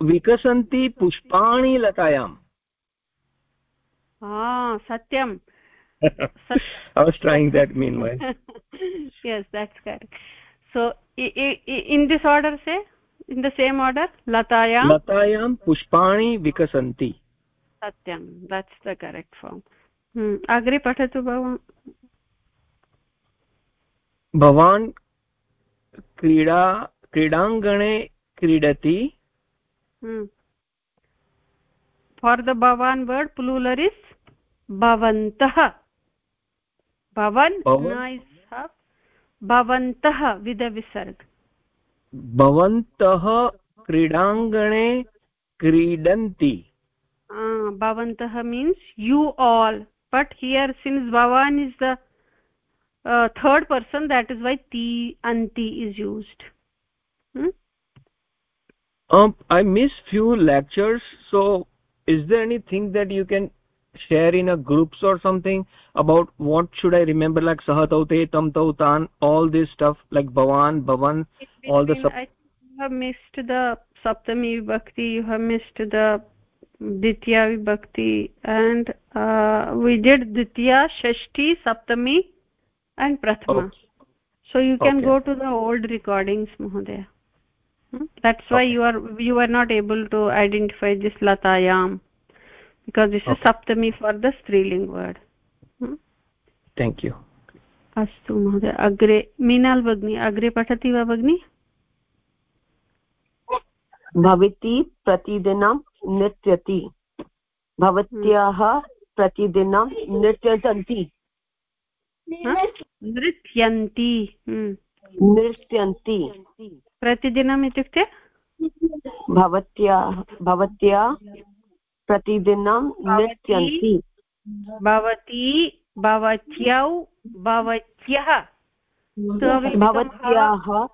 vikasanti pushpani latayam. Ah satyam. I was trying that meanwhile. Yes that's correct. So in this order say? In the same order latayam? Latayam pushpani vikasanti सत्यं that's the correct form अग्रे पठतु भवान्। क्रीडा क्रीडाङ्गणे क्रीडति। hmm. For the भवान् word plural is भवन्तः। भवन् भवन्तः विद विसर्ग भवन्तः क्रीडाङ्गणे क्रीडन्ति। Bhavantah means you all. But here since bhavan is the uh, third person that is why ti anti is used. Hmm? um i missed few lectures. So is there anything that you can share in a groups or something about what should i remember like sahataute tam tautan all this stuff like bhavan bhavan all the I have missed the saptami vibhakti you have missed the ditya vibhakti and uh, we did ditya shashti saptami and prathama okay. so you can okay. go to the old recordings mohdaya hmm? that's why okay. you are you are not able to identify this latayam because this is saptami for the striling word hmm? thank you अस्तु महोदय अग्रे मीनाल् भगिनी अग्रे पठति वा भगिनी भवती प्रतिदिनं नृत्यति। भवत्याः प्रतिदिनं नृत्यन्ति। नृत्यन्ति। नृत्यन्ति। प्रतिदिनम् इत्युक्ते? भवत्या भवत्या प्रतिदिनं नृत्यन्ति। भवती भवत्यौ भवत्यः। भवत्याः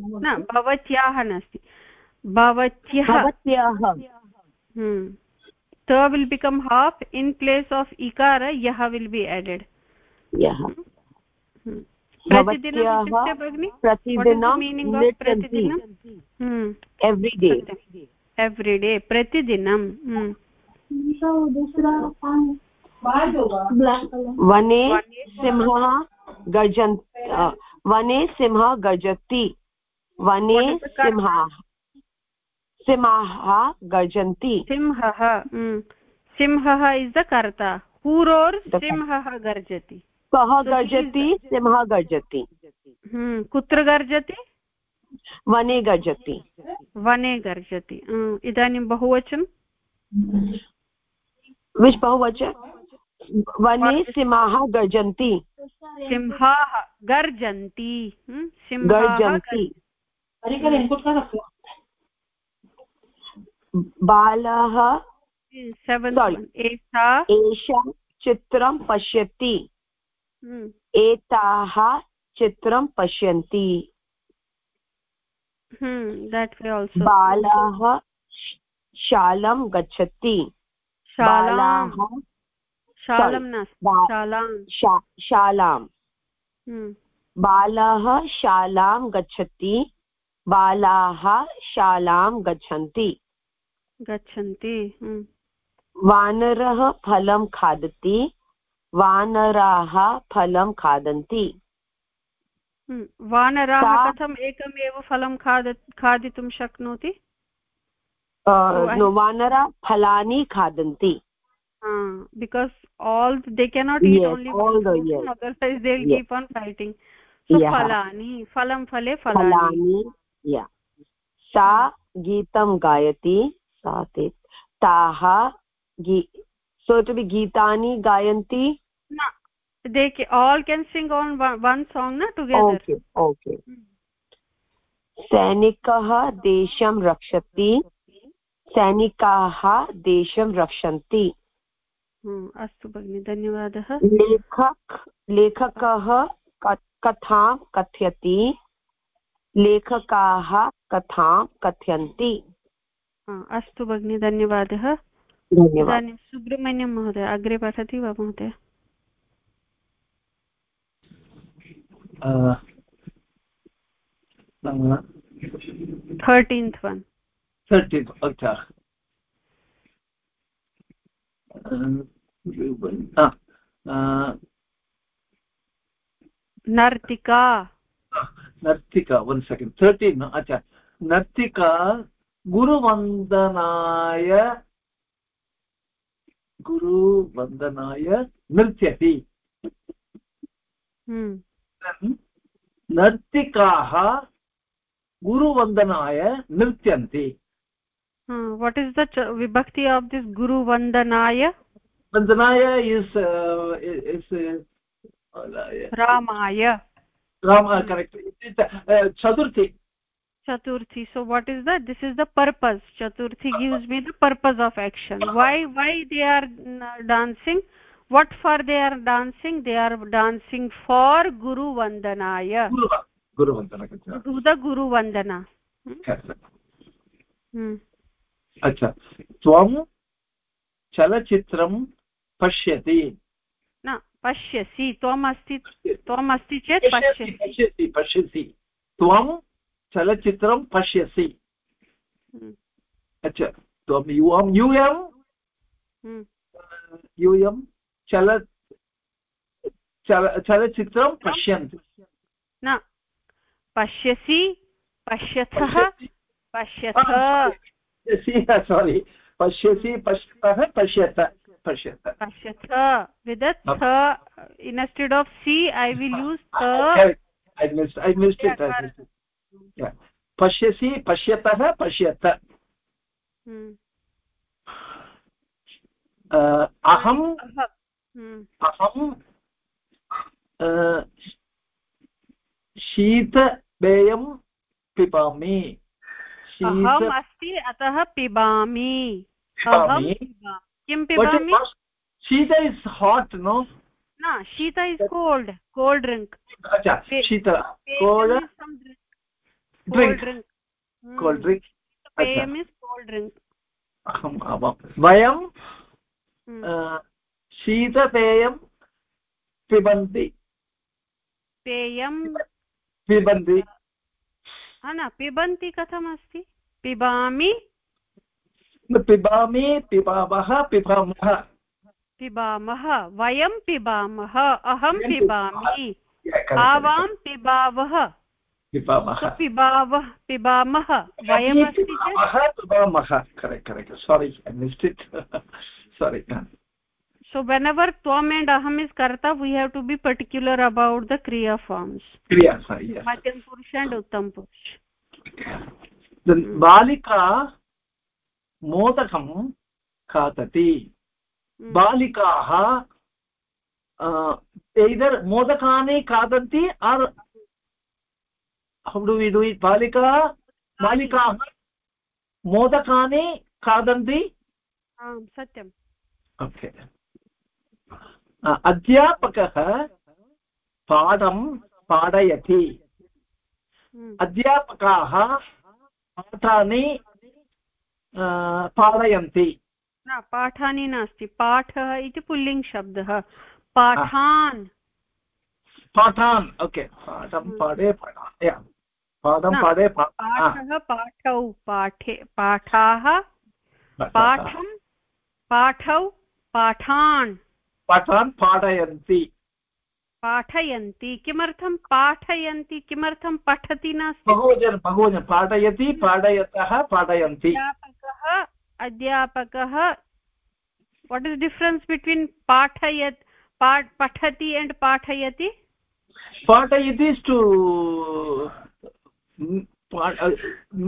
न भवत्याः नास्ति। भवत्यः। भवत्याः। त will become half in place of इकार यः विल् बि एडेड् यः प्रतिदिनं एव्रिडे एव्रिडे प्रतिदिनं वने सिंहः गर्जन् वने सिंहः गर्जति वने सिंहाः सिंहाः गर्जन्ति सिंहः सिंहः इस् द कर्ता हूरोर् सिंहः गर्जति कः गर्जति सिंहः गर्जति कुत्र गर्जति वने गर्जति वने गर्जति इदानीं बहुवचनं विश् बहुवचन वने सिंहाः गर्जन्ति सिंहाः गर्जन्ति गर्जन्ति बालः एषा चित्रं पश्यति। एताः चित्रं पश्यन्ति। बालाः शालां गच्छति। बालाः शालां बालः शालां गच्छति। बालाः शालां गच्छन्ति। गच्छन्ति हम्म। वानरः फलं खादति वानराः फलं खादन्ति। हम्म, वानराः कथम् एकमेव फलं खाद खादितुं शक्नोति? वानरा फलानि खादन्ति। Because all they cannot only fighting फलानि फलं फले फलानि। सा गीतं गायति गाति ताः सो टु बि गीतानि गायन्ति? देखे आल् केन् सैनिकः देशं रक्षति। सैनिकाः देशं रक्षन्ति। अस्तु भगिनि धन्यवादः। लेखक लेखकः कथां कथयति। लेखकाः कथां कथयन्ति। अस्तु भगिनि धन्यवादः। इदानीं सुब्रह्मण्यं महोदय अग्रे पठति वा महोदय? Thirteenth one. थर्टीन्त् अच्छा। नर्तिका। नर्तिका वन् सेकेण्ड् थर्टीन् अच्छा। नर्तिका गुरुवन्दनाय गुरुवन्दनाय नृत्य हम्म। नर्तिका गुरुवन्दनाय नृत्य वट् इस् द विभक्ति आफ् दिस् गुरुवन्दनाय? वन्दनाय uh, uh, रामाय। करेक्ट् uh, चतुर्थी। Chaturthi so what is that this is the purpose chaturthi gives me the purpose of action why why they are dancing what for they are dancing they are dancing for guru vandanaya guru vandana to the guru vandana hmm अच्छा त्वं चलचित्रं पश्यति न पश्यसि त्वम् अस्ति त्वम् अस्ति चेत् पश्यसि पश्यसि त्वं चलचित्रं पश्यसि अच्छा त्वं युवं यूयं यूयं चल चल चलचित्रं पश्यन्ति न पश्यसि पश्यथः पश्यथ सोरि पश्यसि पश्यतः पश्यत पश्यत पश्यथ विद थ instead of see i will पश्यसि पश्यतः पश्यत। अहम् अहं शीतपेयं पिबामि। अहम् अस्ति अतः पिबामि। किं पिबामि? शीत इस् हाट् नो न शीत इस् कोल्ड् कोल्ड् ड्रिङ्क् शीत कोल्ड् ड्रिङ्क् पेयम् इस् कोल्ड् ड्रिङ्क् अहम् आवां वयं शीतपेयं पिबन्ति। पेयं पिबन्ति। न पिबन्ति कथमस्ति? पिबामि। पिबामि पिबामः पिबामः। पिबामः वयं पिबामः अहं पिबामि। आवां पिबावः। पिबामः पिबावः पिबामः वयम् पिबामः correct correct sorry missed it sorry so whenever tvam and aham is karta we have to be particular about the kriya forms kriya sorry yes madhyam purush and uttam purush then balika modakam मोदकं खादति बालिकाः either मोदकानि खादन्ति or how do we do it बालिका बालिकाः मोदकानि खादन्ति। आम् सत्यम्। ओके। अध्यापकः पाठं पाठयति। अध्यापकाः पाठानि पाठयन्ति। न पाठानि नास्ति। पाठः इति पुल्लिङ्गशब्दः पाठान्। पाठान् ओके। पाठं पाठे पाठं पाठे पाठः पाठौ पाठे पाठाः। पाठं पाठौ पाठान्। पाठान् पाठयन्ति। पाठयन्ति। किमर्थं पाठयन्ति? किमर्थं पठति नास्ति? बहुवचन बहुवचन पाठयति पाठयतः पाठयन्ति। अध्यापकः अध्यापकः वाट् इस् डिफ्रेन्स् बिट्वीन् पाठयत् पठति एण्ड् पाठयति? पाठयति टु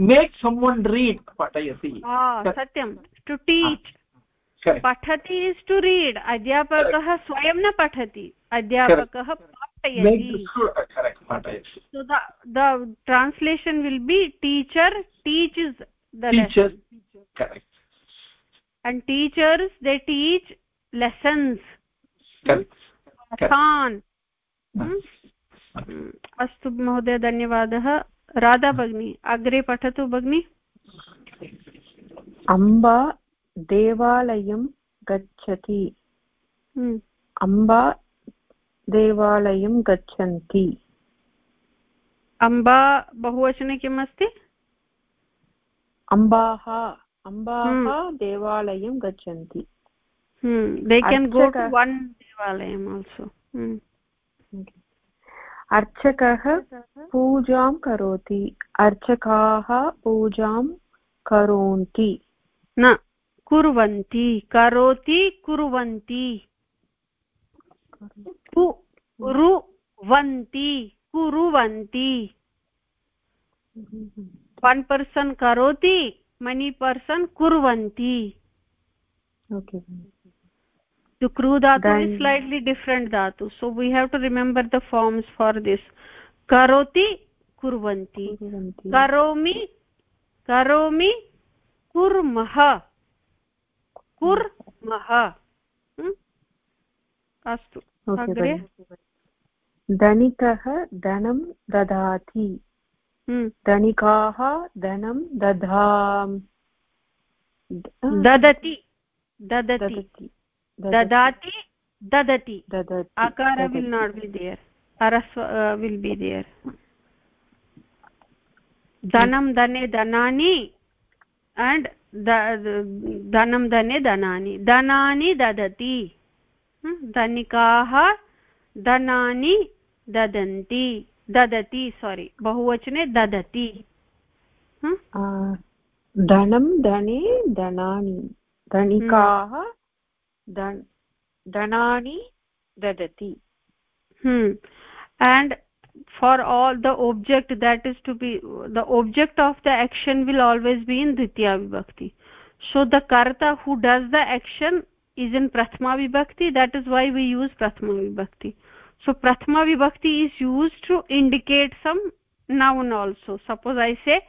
मेक् सम्वन् रीड् पठयति सत्यं। टु टीच् पठति इस् टु रीड् अध्यापकः स्वयं न पठति। अध्यापकः translation will be teacher teach is and teachers they teach lessons अस्तु महोदय धन्यवादः राधा भगिनी अग्रे पठतु भगिनी। अम्बा देवालयं गच्छति। अम्बा देवालयं गच्छन्ति। अम्बा बहुवचने किम् अस्ति अम्बाः अम्बाः देवालयं गच्छन्ति। They can go to one देवालयम् also अर्चकः पूजां करोति। अर्चकाः पूजां करोन्ति। न, कुर्वन्ति। करोति, कुर्वन्ति। कुरुवन्ति कुरुवन्ति। वन् पर्सन् करोति, many person kurvanti okay. The kru dhatu is slightly different dhatu so we have to remember the forms for this karoti kurvanti karomi karomi kurmah कुर्मः अस्तु अग्रे धनिकः धनं ददाति धनिकाः धनं दधा ददति ददति ददाति। ददति। अकार विल् नाट् बि देयर् अरस्व विल् बि देयर् धनं धने धनानि अण्ड् धनं धने धनानि। धनानि ददति। धनिकाः धनानि ददन्ति। ददति सोरि बहुवचने ददति। धनं धने धनानि। धनिकाः? धनानि ददति। And for all the object that is to be the object of the action will always be in द्वितीया विभक्ति सो द कर्ता who does the action is in प्रथमा विभक्ति that is why we use प्रथमा विभक्ति so प्रथमा विभक्ति is use to indicate some noun also suppose I say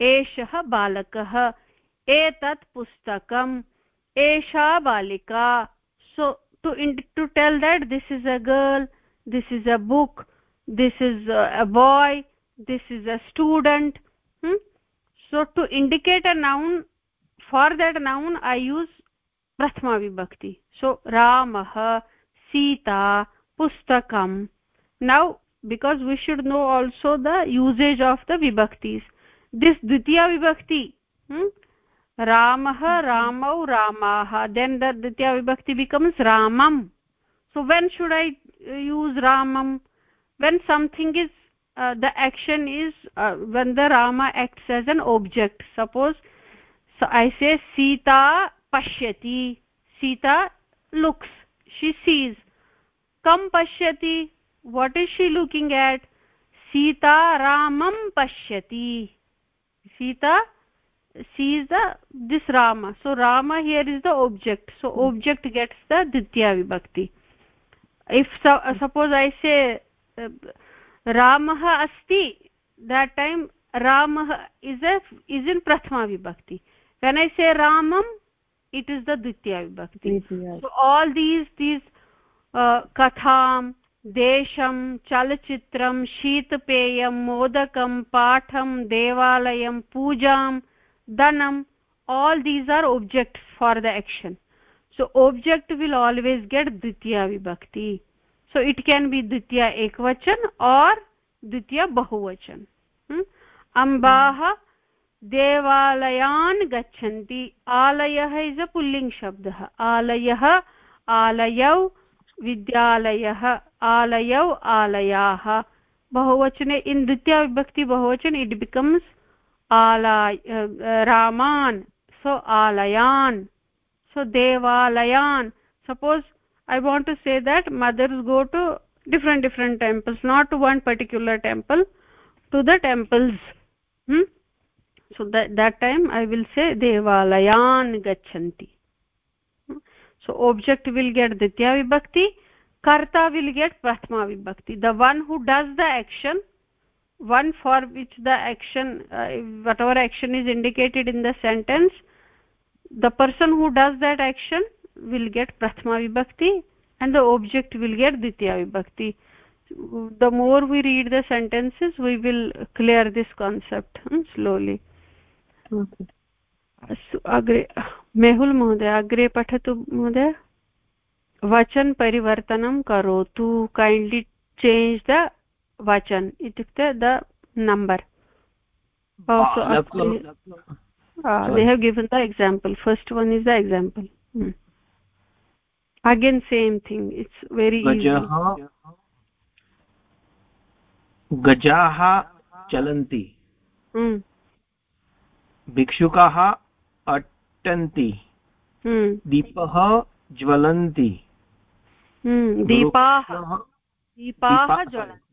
एषः बालकः एतत् पुस्तकं एषा बालिका so to to tell that this is a girl this is a book this is a boy this is a student so to indicate a noun for that noun I use प्रथमा विभक्ति so Ram Sita पुस्तक now because we should know also the usages of the विभक्ति this द्वितीय विभक्ति? रामः रामौ रामाः. Then द्वितीया विभक्ति becomes रामम् so when should I use रामम् when something is the action is when the Rama acts as an object suppose I say Sita पश्यति Sita looks she sees कं पश्यति what is she looking at Sita रामं पश्यति Sita sees the this rama so rama here is the object so object gets the ditya vibhakti if so, uh, suppose i say ramah asti that time ramah is a is in prathama vibhakti when i say ramam it is the dvitiya vibhakti so all these these uh, katham देशं चलचित्रं शीतपेयं मोदकं पाठं देवालयं पूजां धनम् all these are objects for the action so object will always get dvitiya vibhakti so it can be ditya ekvachan or ditya bahuvachan hmm? ambaah देवालयान् गच्छन्ति आलयः is a pulling शब्दः आलयः आलयौ विद्यालयः आलयौ आलयाः बहुवचने इन् द्वितीया विभक्ति बहुवचन इट् बिकम्स् आलाय रामान् so आलयान् so देवालयान् suppose i want to say that mothers go to different different temples not to one particular temple to the temples hmm? so that that time i will say devalayan gachanti hmm? so object will get ditya vibhakti karta will get prathama vibhakti the one who does the action one for which the action uh, whatever action is indicated in the sentence the person who does that action will get prathama vibhakti and the object will get ditya vibhakti the more we read the sentences we will clear this concept hmm, slowly okay अस्तु अग्रे मेहुल् महोदय अग्रे पठतु महोदय वचन परिवर्तनं करोतु वचन इत्युक्ते the number they have given the example first one is the example again same thing it's very गजाः चलन्ति भिक्षुकाः अटन्ति दीपः ज्वलन्ति दीपाः दीपाः ज्वलन्ति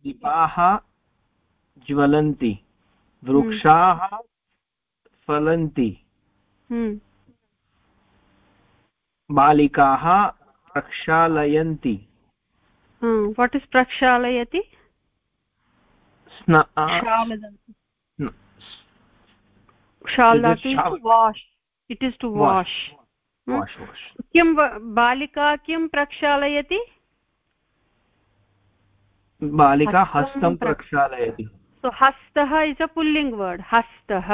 वृक्षाः फलन्ति। बालिकाः प्रक्षालयन्ति। What is प्रक्षालयति? Wash it is to wash किं बालिका किं प्रक्षालयति? बालिका हस्तं प्रक्षालयति। सो हस्तः इस् अ पुल्लिङ्ग् वर्ड् हस्तः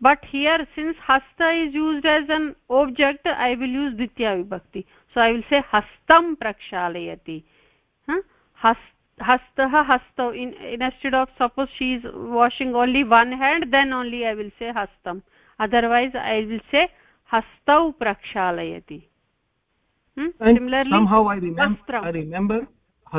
बट् हियर् सिन्स् हस्त is used as an object I will use द्वितीया विभक्ति। सो ऐ विल् से हस्तं प्रक्षालयति हस्तः हस्तौ in instead of suppose she is washing only one hand then only I will say हस्तम्। Otherwise I will say हस्तौ प्रक्षालयति। Similarly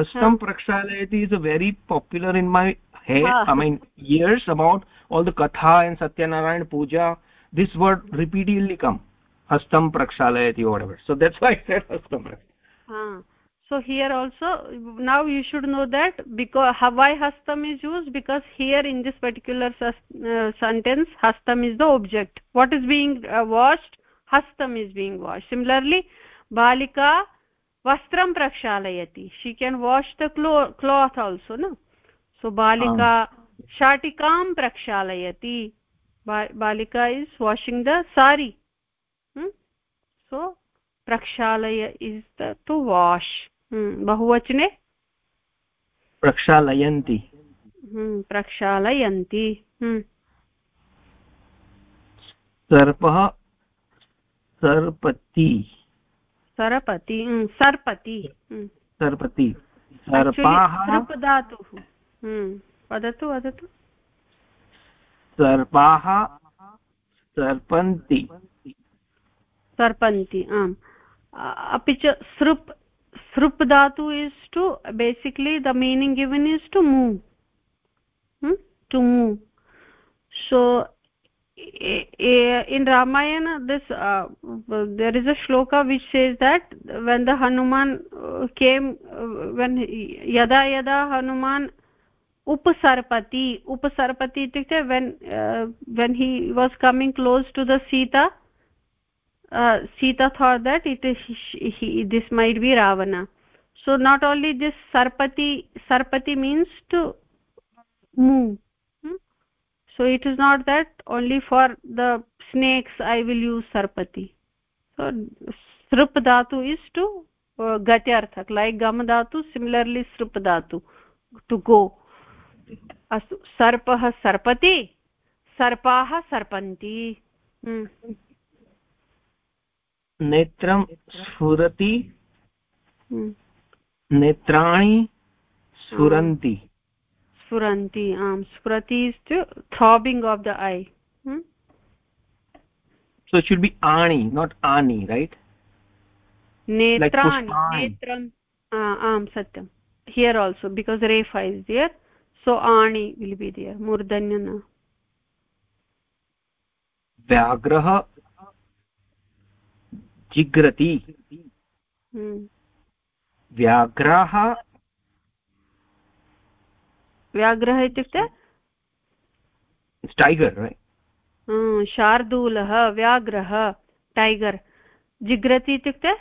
similarly somehow i remember i remember hastam prakshalayati is a very popular in my head i mean years about all the katha and satyanarayan puja. This word repeatedly come. Hastam prakshalayati or whatever. So that's why i said hastam uh, so here also now you should know that because why hastam is used? Because here in this particular uh, sentence hastam is the object. What is being uh, washed? Hastam is being washed. Similarly balika वस्त्रं प्रक्षालयति. She can wash the clo cloth also न so बालिका शाटिकां प्रक्षालयति. बालिका is washing the sari so प्रक्षालय is the wash बहुवचने? प्रक्षालयन्ति। hmm, प्रक्षालयन्ति. Hmm. सर्पः सर्पती। सरपति सर्पति सर्पति सर्पाः। धातुः वदतु वदतु। सर्पाः सर्पन्ति। सर्पन्ति आम्। अपि च सृप् सृप् धातु is to basically the meaning given is to move to move so in ramayana this uh, there is a shloka which says that when the hanuman came when yada yada hanuman upasarpati upasarpati itukte when uh, when he was coming close to the sita uh, sita thought that it is he, he, this might be ravana so not only this sarpati sarpati means to move? So it is not that only for the snakes i will use sarpati so srup dhatu is to uh, gatyarthak like gam dhatu similarly srup dhatu to go अस्तु सर्पः सर्पति सर्पाः सर्पन्ति हम्म। नेत्रं स्फुरति हम्म। नेत्राणि स्फुरन्ति स्फुरन्ति आम् स्फुरति is to throbbing of the eye so should be आणि not आनि रैट् नेत्राणि नेत्रम् आम् सत्यं. हियर् आल्सो बिकास् रेफा इस् दियर् सो आणि विल् बि दियर् मूर्धन्य व्याघ्रः जिघ्रति. Hmm. व्याघ्राः व्याघ्रः इत्युक्ते? टैगर् शार्दूलः व्याघ्रः टैगर् जिग्रति इत्युक्ते?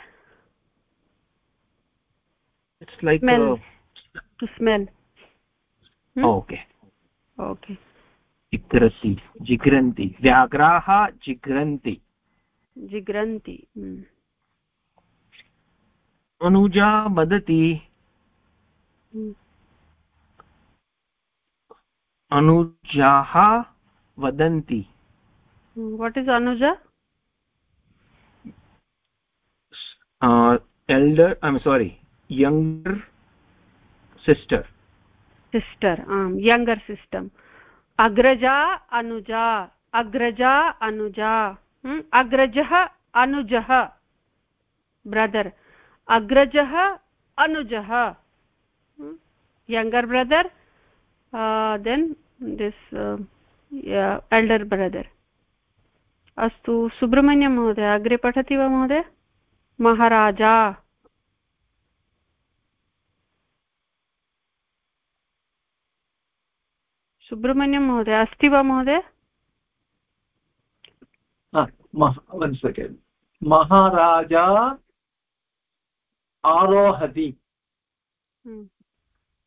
स्मेल् ओके ओके जिग्रति जिग्रन्ति व्याघ्राः जिग्रन्ति जिग्रन्ति अनुजा वदति अनुजाः वदन्ति। What is Anuja elder I am sorry younger sister sister um younger system अग्रजा अनुजा अग्रजा अनुजा अग्रजः अनुजः ब्रदर् अग्रजः अनुजः younger brother then this elder brother अस्तु सुब्रह्मण्यं महोदय अग्रे पठति वा महोदय? महाराजा। सुब्रह्मण्यं महोदय अस्ति वा महोदय? वन् सेकेण्ड् महाराजा आरोहति।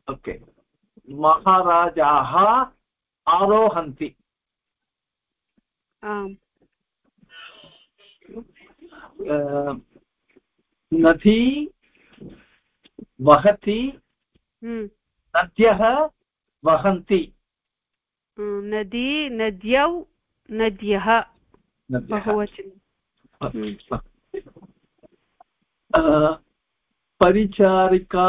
ओके महाराजाः आरोहन्ति नदी वहति हम्म। नद्यः वहन्ति नदी नद्यौ नद्यः बहुवचनं। परिचारिका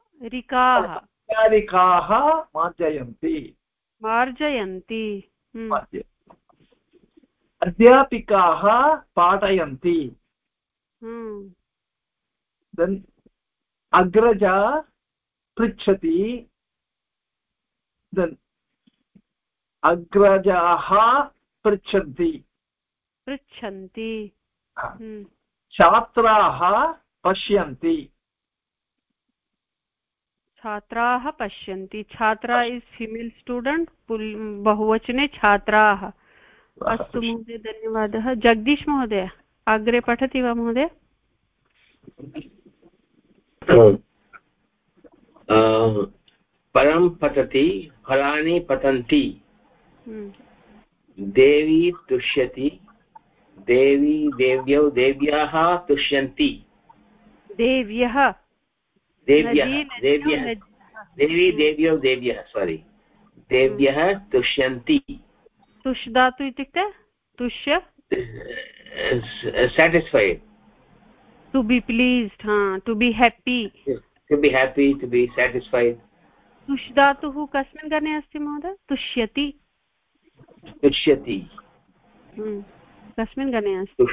रिकाः। परिचारिकाः मार्जयन्ति। मार्जयन्ति। अध्यापिकाः पाठयन्ति। अग्रजा पृच्छति। देन् अग्रजाः पृच्छन्ति। पृच्छन्ति। छात्राः पश्यन्ति। छात्राः पश्यन्ति। छात्रा इस् फीमेल् स्टूडेण्ट् बहुवचने छात्राः। अस्तु महोदय धन्यवादः। जगदीश महोदय अग्रे पठति वा महोदय? परं पतति फलानि पतन्ति। हम्म। देवी तुष्यति देवी देव्यौ देव्याः तुष्यन्ति। देव्यः। देव्यः देव्यः देवी देव्यौ देव्यः सोरि देव्यः तुष्यन्ति। तुष् धातु इत्युक्ते Tushya. Satisfied. To be pleased ha to be happy to be happy to be satisfied. तुष् धातुः कस्मिन् गणे अस्ति महोदय? तुष्यति। तुष्यति। कस्मिन् गणे अस्ति।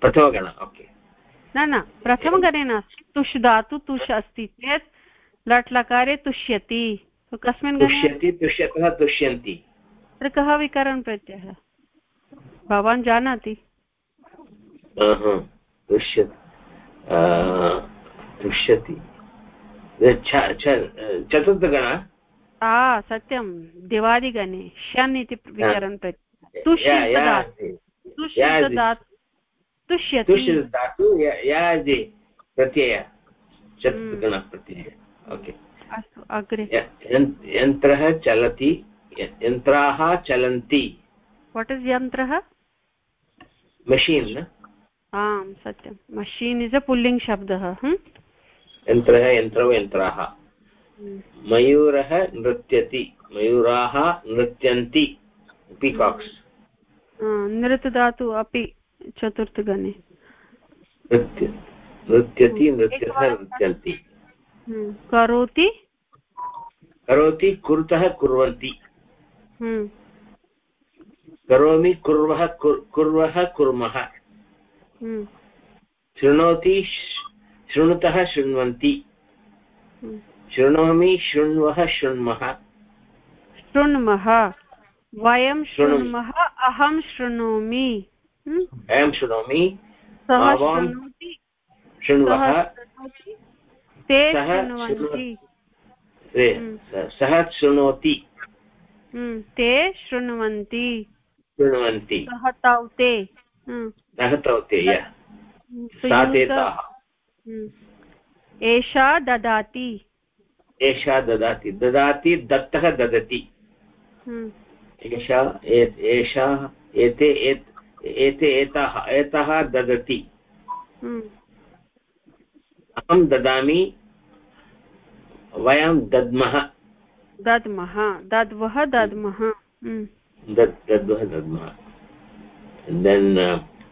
प्रथमगण ओके न न प्रथमगणे नास्ति तुष् धातु तुष् अस्ति चेत् लट् लकारे तुष्यति कस्मिन् तुष्यति तुष्यतः तुष्यन्ति। तत्र कः विकरणं प्रत्ययः? भवान् जानाति। चतुर्थगण? सत्यं दिवादिगणे शन् इति विकरणं प्रत्ययः। प्रत्यय। चतुर्थगणप्रत्यय ओके अस्तु अग्रे। यन्त्रः चलति यन्त्राः चलन्ति। What is यन्त्रः? मशीन् आम् सत्यं मशीन् इस् अ पुल्लिङ्ग् शब्दः यन्त्रः यन्त्रौ यन्त्राः। मयूरः नृत्यति मयूराः नृत्यन्ति। पीकाक्स् नृत् धातु अपि। चतुर्थगणे। नृत्य नृत्यति नृत्यः नृत्यन्ति। करोति? करोति कुरुतः कुर्वन्ति। हम्म। करोमि कुर्वः कुर्वः कुर्मः। हम्म। शृणोति शृणुतः शृण्वन्ति। हम्म। शृणोमि शृण्वः शृण्मः। शृण्मः। वयं शृण्मः अहं शृणोमि। अहं शृणोमि शृणोति। शृण्वः सः शृणोति। हम्म, ते शृण्वन्ति। शृण्वन्ति। सः तौ ते। हम्म। सः तौ ते हम्म। एषा ददाति। एषा ददाति। ददाति दत्तः ददति। एषा एषा एते एते एताः एतः ददति। अहं ददामि वयं दद्मः। दद्मः दद्वः दद्मः। दद्वः दद्मः। देन्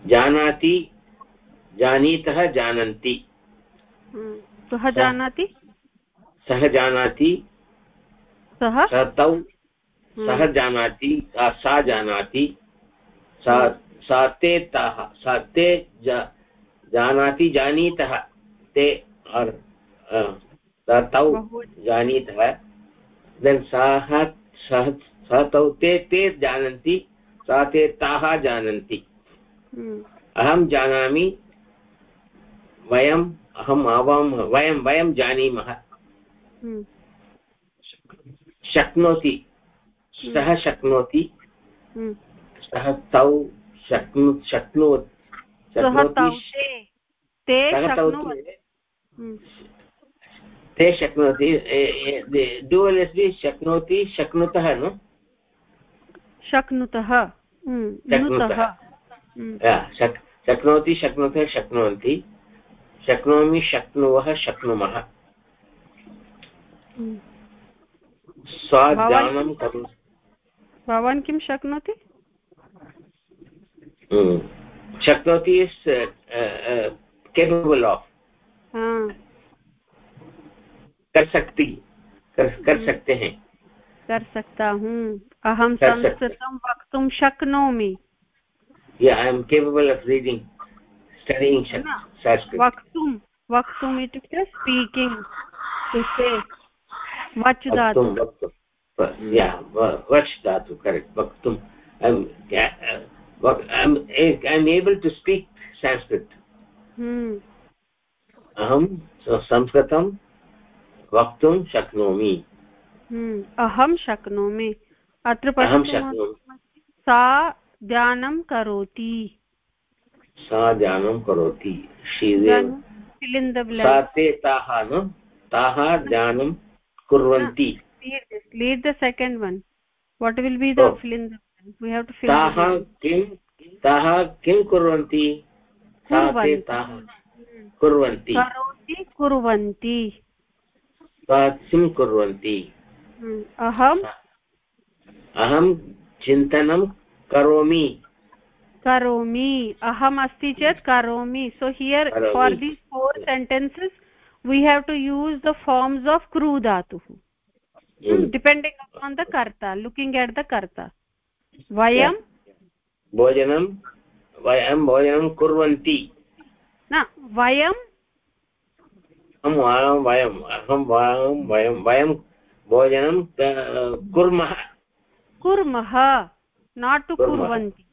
जानाति जानीतः जानन्ति। सः जानाति? सः जानाति सः? तौ सः जानाति सा जानाति सा ते ताः सा ते जानाति जानीतः ते तौ जानीतः देन् सः सः सः तौ ते ते जानन्ति सा ते ताः जानन्ति हम्म। अहं जानामि वयम् अहम् आवां वयं वयं जानीमः हम्म। शक्नोति हम्म। सः शक्नोति सः तौ शक्नु शक्नो ते शक्नोति। डुवल् शक्नोति शक्नुतः न? शक्नुतः। शक्नोति। शक्नुतः शक्नुवन्ति। शक्नोमि शक्नुवः शक्नुमः। स्वाध्यानं करोतु। भवान् किं शक्नोति? शक्नोति इस् केपेबल् आफ् कर सकती कर, कर सकते हैं कर सकता हूँ अहं संस्कृतं वक्तुं शक्नोमि yeah i am capable of reading studying sanskrit. वक्तुं वक्तुम् इत्युक्ते स्पीकिङ्ग् टु से वच् धातु yeah vach dhatu correct. Vaktum. I'm i'm i'm able to speak sanskrit hmm aham वक्तुं शक्नोमि अहं शक्नोमि अत्र सा ध्यानं करोति सा ध्यानं करोति ते ताः न ताः ध्यानं कुर्वन्ति lead the second one what will be the oh. fill in the we have to fill ताः किं ताः किं कुर्वन्ति? कुर्वन्ति। कुर्वन्ति। किं कुर्वन्ति? अहम् अहं चिन्तनं करोमि। करोमि। अहमस्ति चेत् करोमि। So here for these four sentences we have to use the forms of crew धातुः डिपेण्डिङ्ग् अपान् द कर्ता लुकिङ्ग् एट् द कर्ता वयं bhojanam vayam bhojanam kurvanti na vayam अहं वयं वयम् अहं वयं वयं वयं भोजनं कुर्मः। कुर्मः नाट् कुर्वन्ति।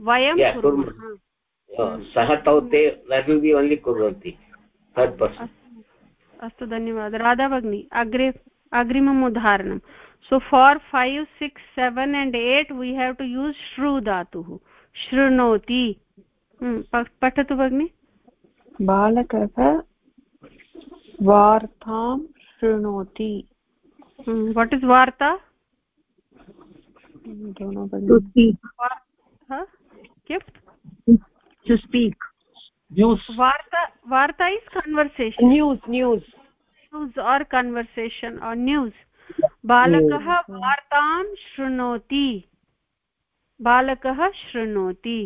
वयं कुर्मः। सः तौ ते दट् विल् बि ओन्लि कुर्वन्ति अस्तु धन्यवादः। राधा भगिनी अग्रे अग्रिमम् उदाहरणं so for five six seven and eight we have to use श्रु धातुः शृणोति पठतु भगिनि बालकः वार्तां शृणोति वाट् इस् वार्ता to speak news varta varta is conversation news news news or conversation or news बालकः वार्तां शृणोति। बालकः शृणोति।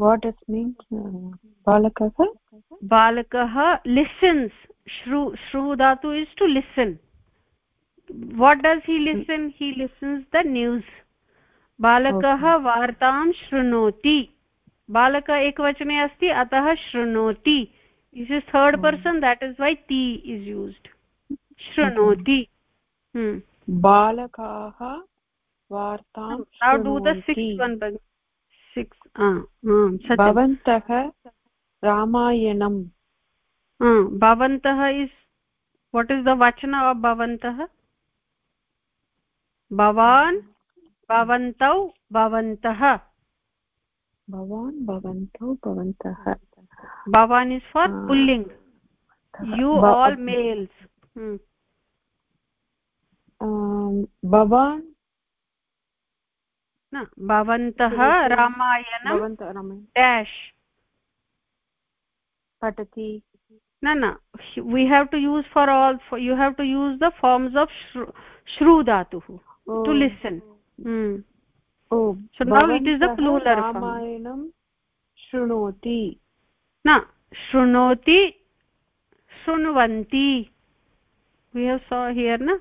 वाट् इस् मीन्स् बालकः? बालकः लिसन्स् श्रु श्रुदातु is to listen what does he listen he लिसन्स् the news बालकः वार्तां शृणोति। बालकः एकवचने अस्ति अतः शृणोति। Is is third person that is why ति इस् यूस्ड् शृणोति। बालकाः सिक्स् वन् भवन्तः रामायणं भवन्तः इस् वाट् इस् द वचन आफ् भवन्तः भवान् भवन्तौ भवन्तः भवान् भवन्तौ भवन्तः bhavan is for uh, pulling. You all males. Hmm. um bhavan? Na bhavantah ramayanam dash. Patati no no we have to use for all for, you have to use the forms of shru dhatu oh. to listen. Hmm. oh so now it is the plural ramayana form shruṇoti न शृणोति शृण्वन्ति। We have सा here न?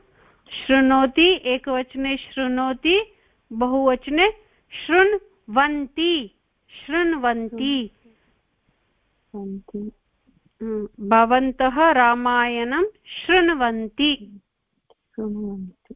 शृणोति एकवचने शृणोति बहुवचने शृण्वन्ति। शृण्वन्ति। भवन्तः रामायणं शृण्वन्ति। शृण्वन्ति।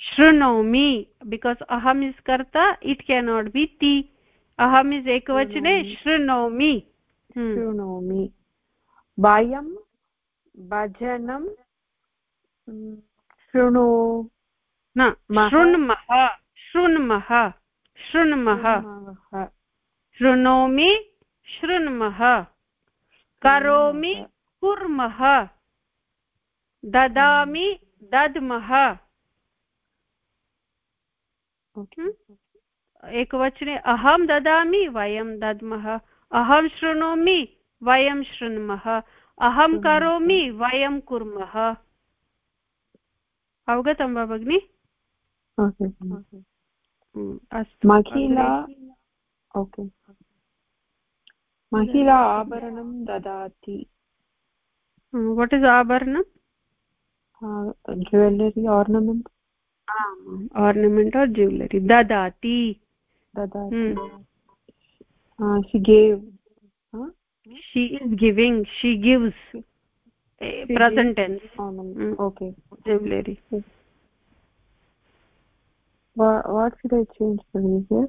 shrunomi because aham is karta it cannot be ti aham is ekvachane shrunomi shrunomi vayam bhajanam शृणु न शृण्मः शृण्मः शृण्मः शृणोमि शृण्मः करोमि कुर्मः ददामि दद्मः एकवचने अहं ददामि वयं दद्मः। अहं शृणोमि वयं शृण्मः। अहं करोमि वयं कुर्मः। अवगतं वा भगिनि? अस्तु। महिला ओके। महिला आभरणं ददाति। What is आभरणं jewellery ornament ornament or jewelry dadati dadati uh, she gave huh? she is giving she gives she present gives. tense ornament. Okay jewelry what, should i change for here?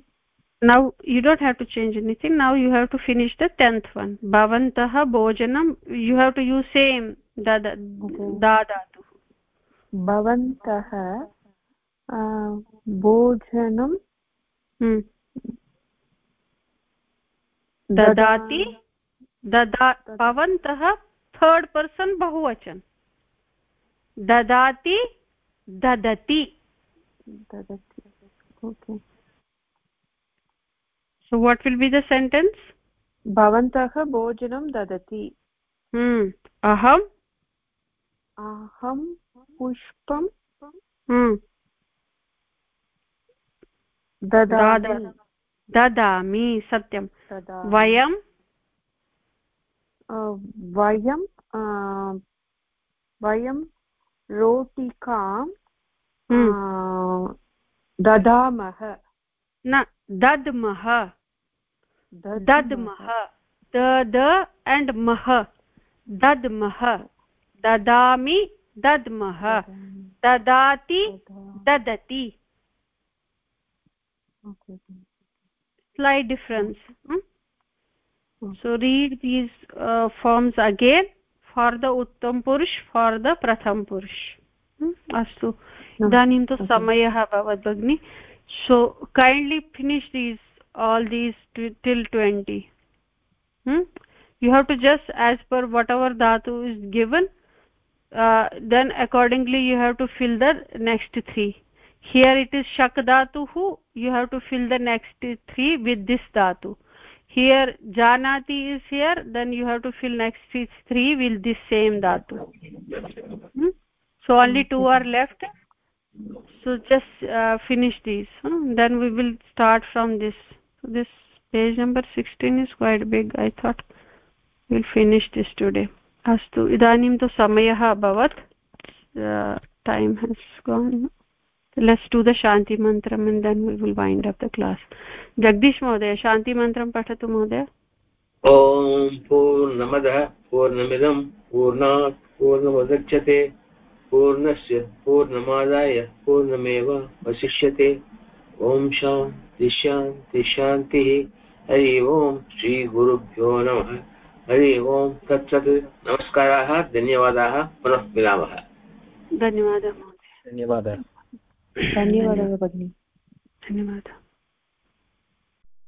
Now you don't have to change anything. Now you have to finish the 10th one. Bhavantah bhojanam you have to use same dada okay. dadatu. Bhavantah भोजनं ददाति ददा भवन्तः third person बहुवचन। ददाति ददति। ददति। Okay. So what will be the sentence? भवन्तः भोजनं ददति। hmm aham aham pushpam hmm ददामि। सत्यं। वयं? वयं वयं रोटिकां हम्म। ददामः। न दद्मः। दद्मः। दद एण्ड् मह। दद्मः। ददामि दद्मः। ददाति ददति। slight difference hmm? so read these uh, forms again for the uttam purush for the pratham purush अस्तु इदानीं तु समयः अभवत् भगिनि so kindly finish these all these till 20 hmm? you have to just as per whatever dhatu is given uh, then accordingly you have to fill the next three here it is shak who? You have to fill the next three with this dhatu. Here janati is here then you have to fill next three with this same dhatu. Hmm? so only two are left. So just uh, finish these. Hmm? Then we will start from this. So this page number 16 is quite big i thought. We'll finish this today. Astu idanim to samayah abhavat uh, time has gone. Let's do the shanti mantram and then we will wind up the class. Jagdish mohoday shanti mantram patatu mohoday ॐ पूर्णमदः पूर्णमिदं पूर्णात् पूर्णमुदच्यते पूर्णस्य पूर्णमादाय पूर्णमेव वशिष्यते ॐ शान्ति शान्ति शान्तिः हरि ओम् श्रीगुरुभ्यो नमः हरि ओम् तत्सत् नमस्काराः धन्यवादाः पुनः मिलामः धन्यवादः धन्यवादः धन्यवादः भगिनि धन्यवादः।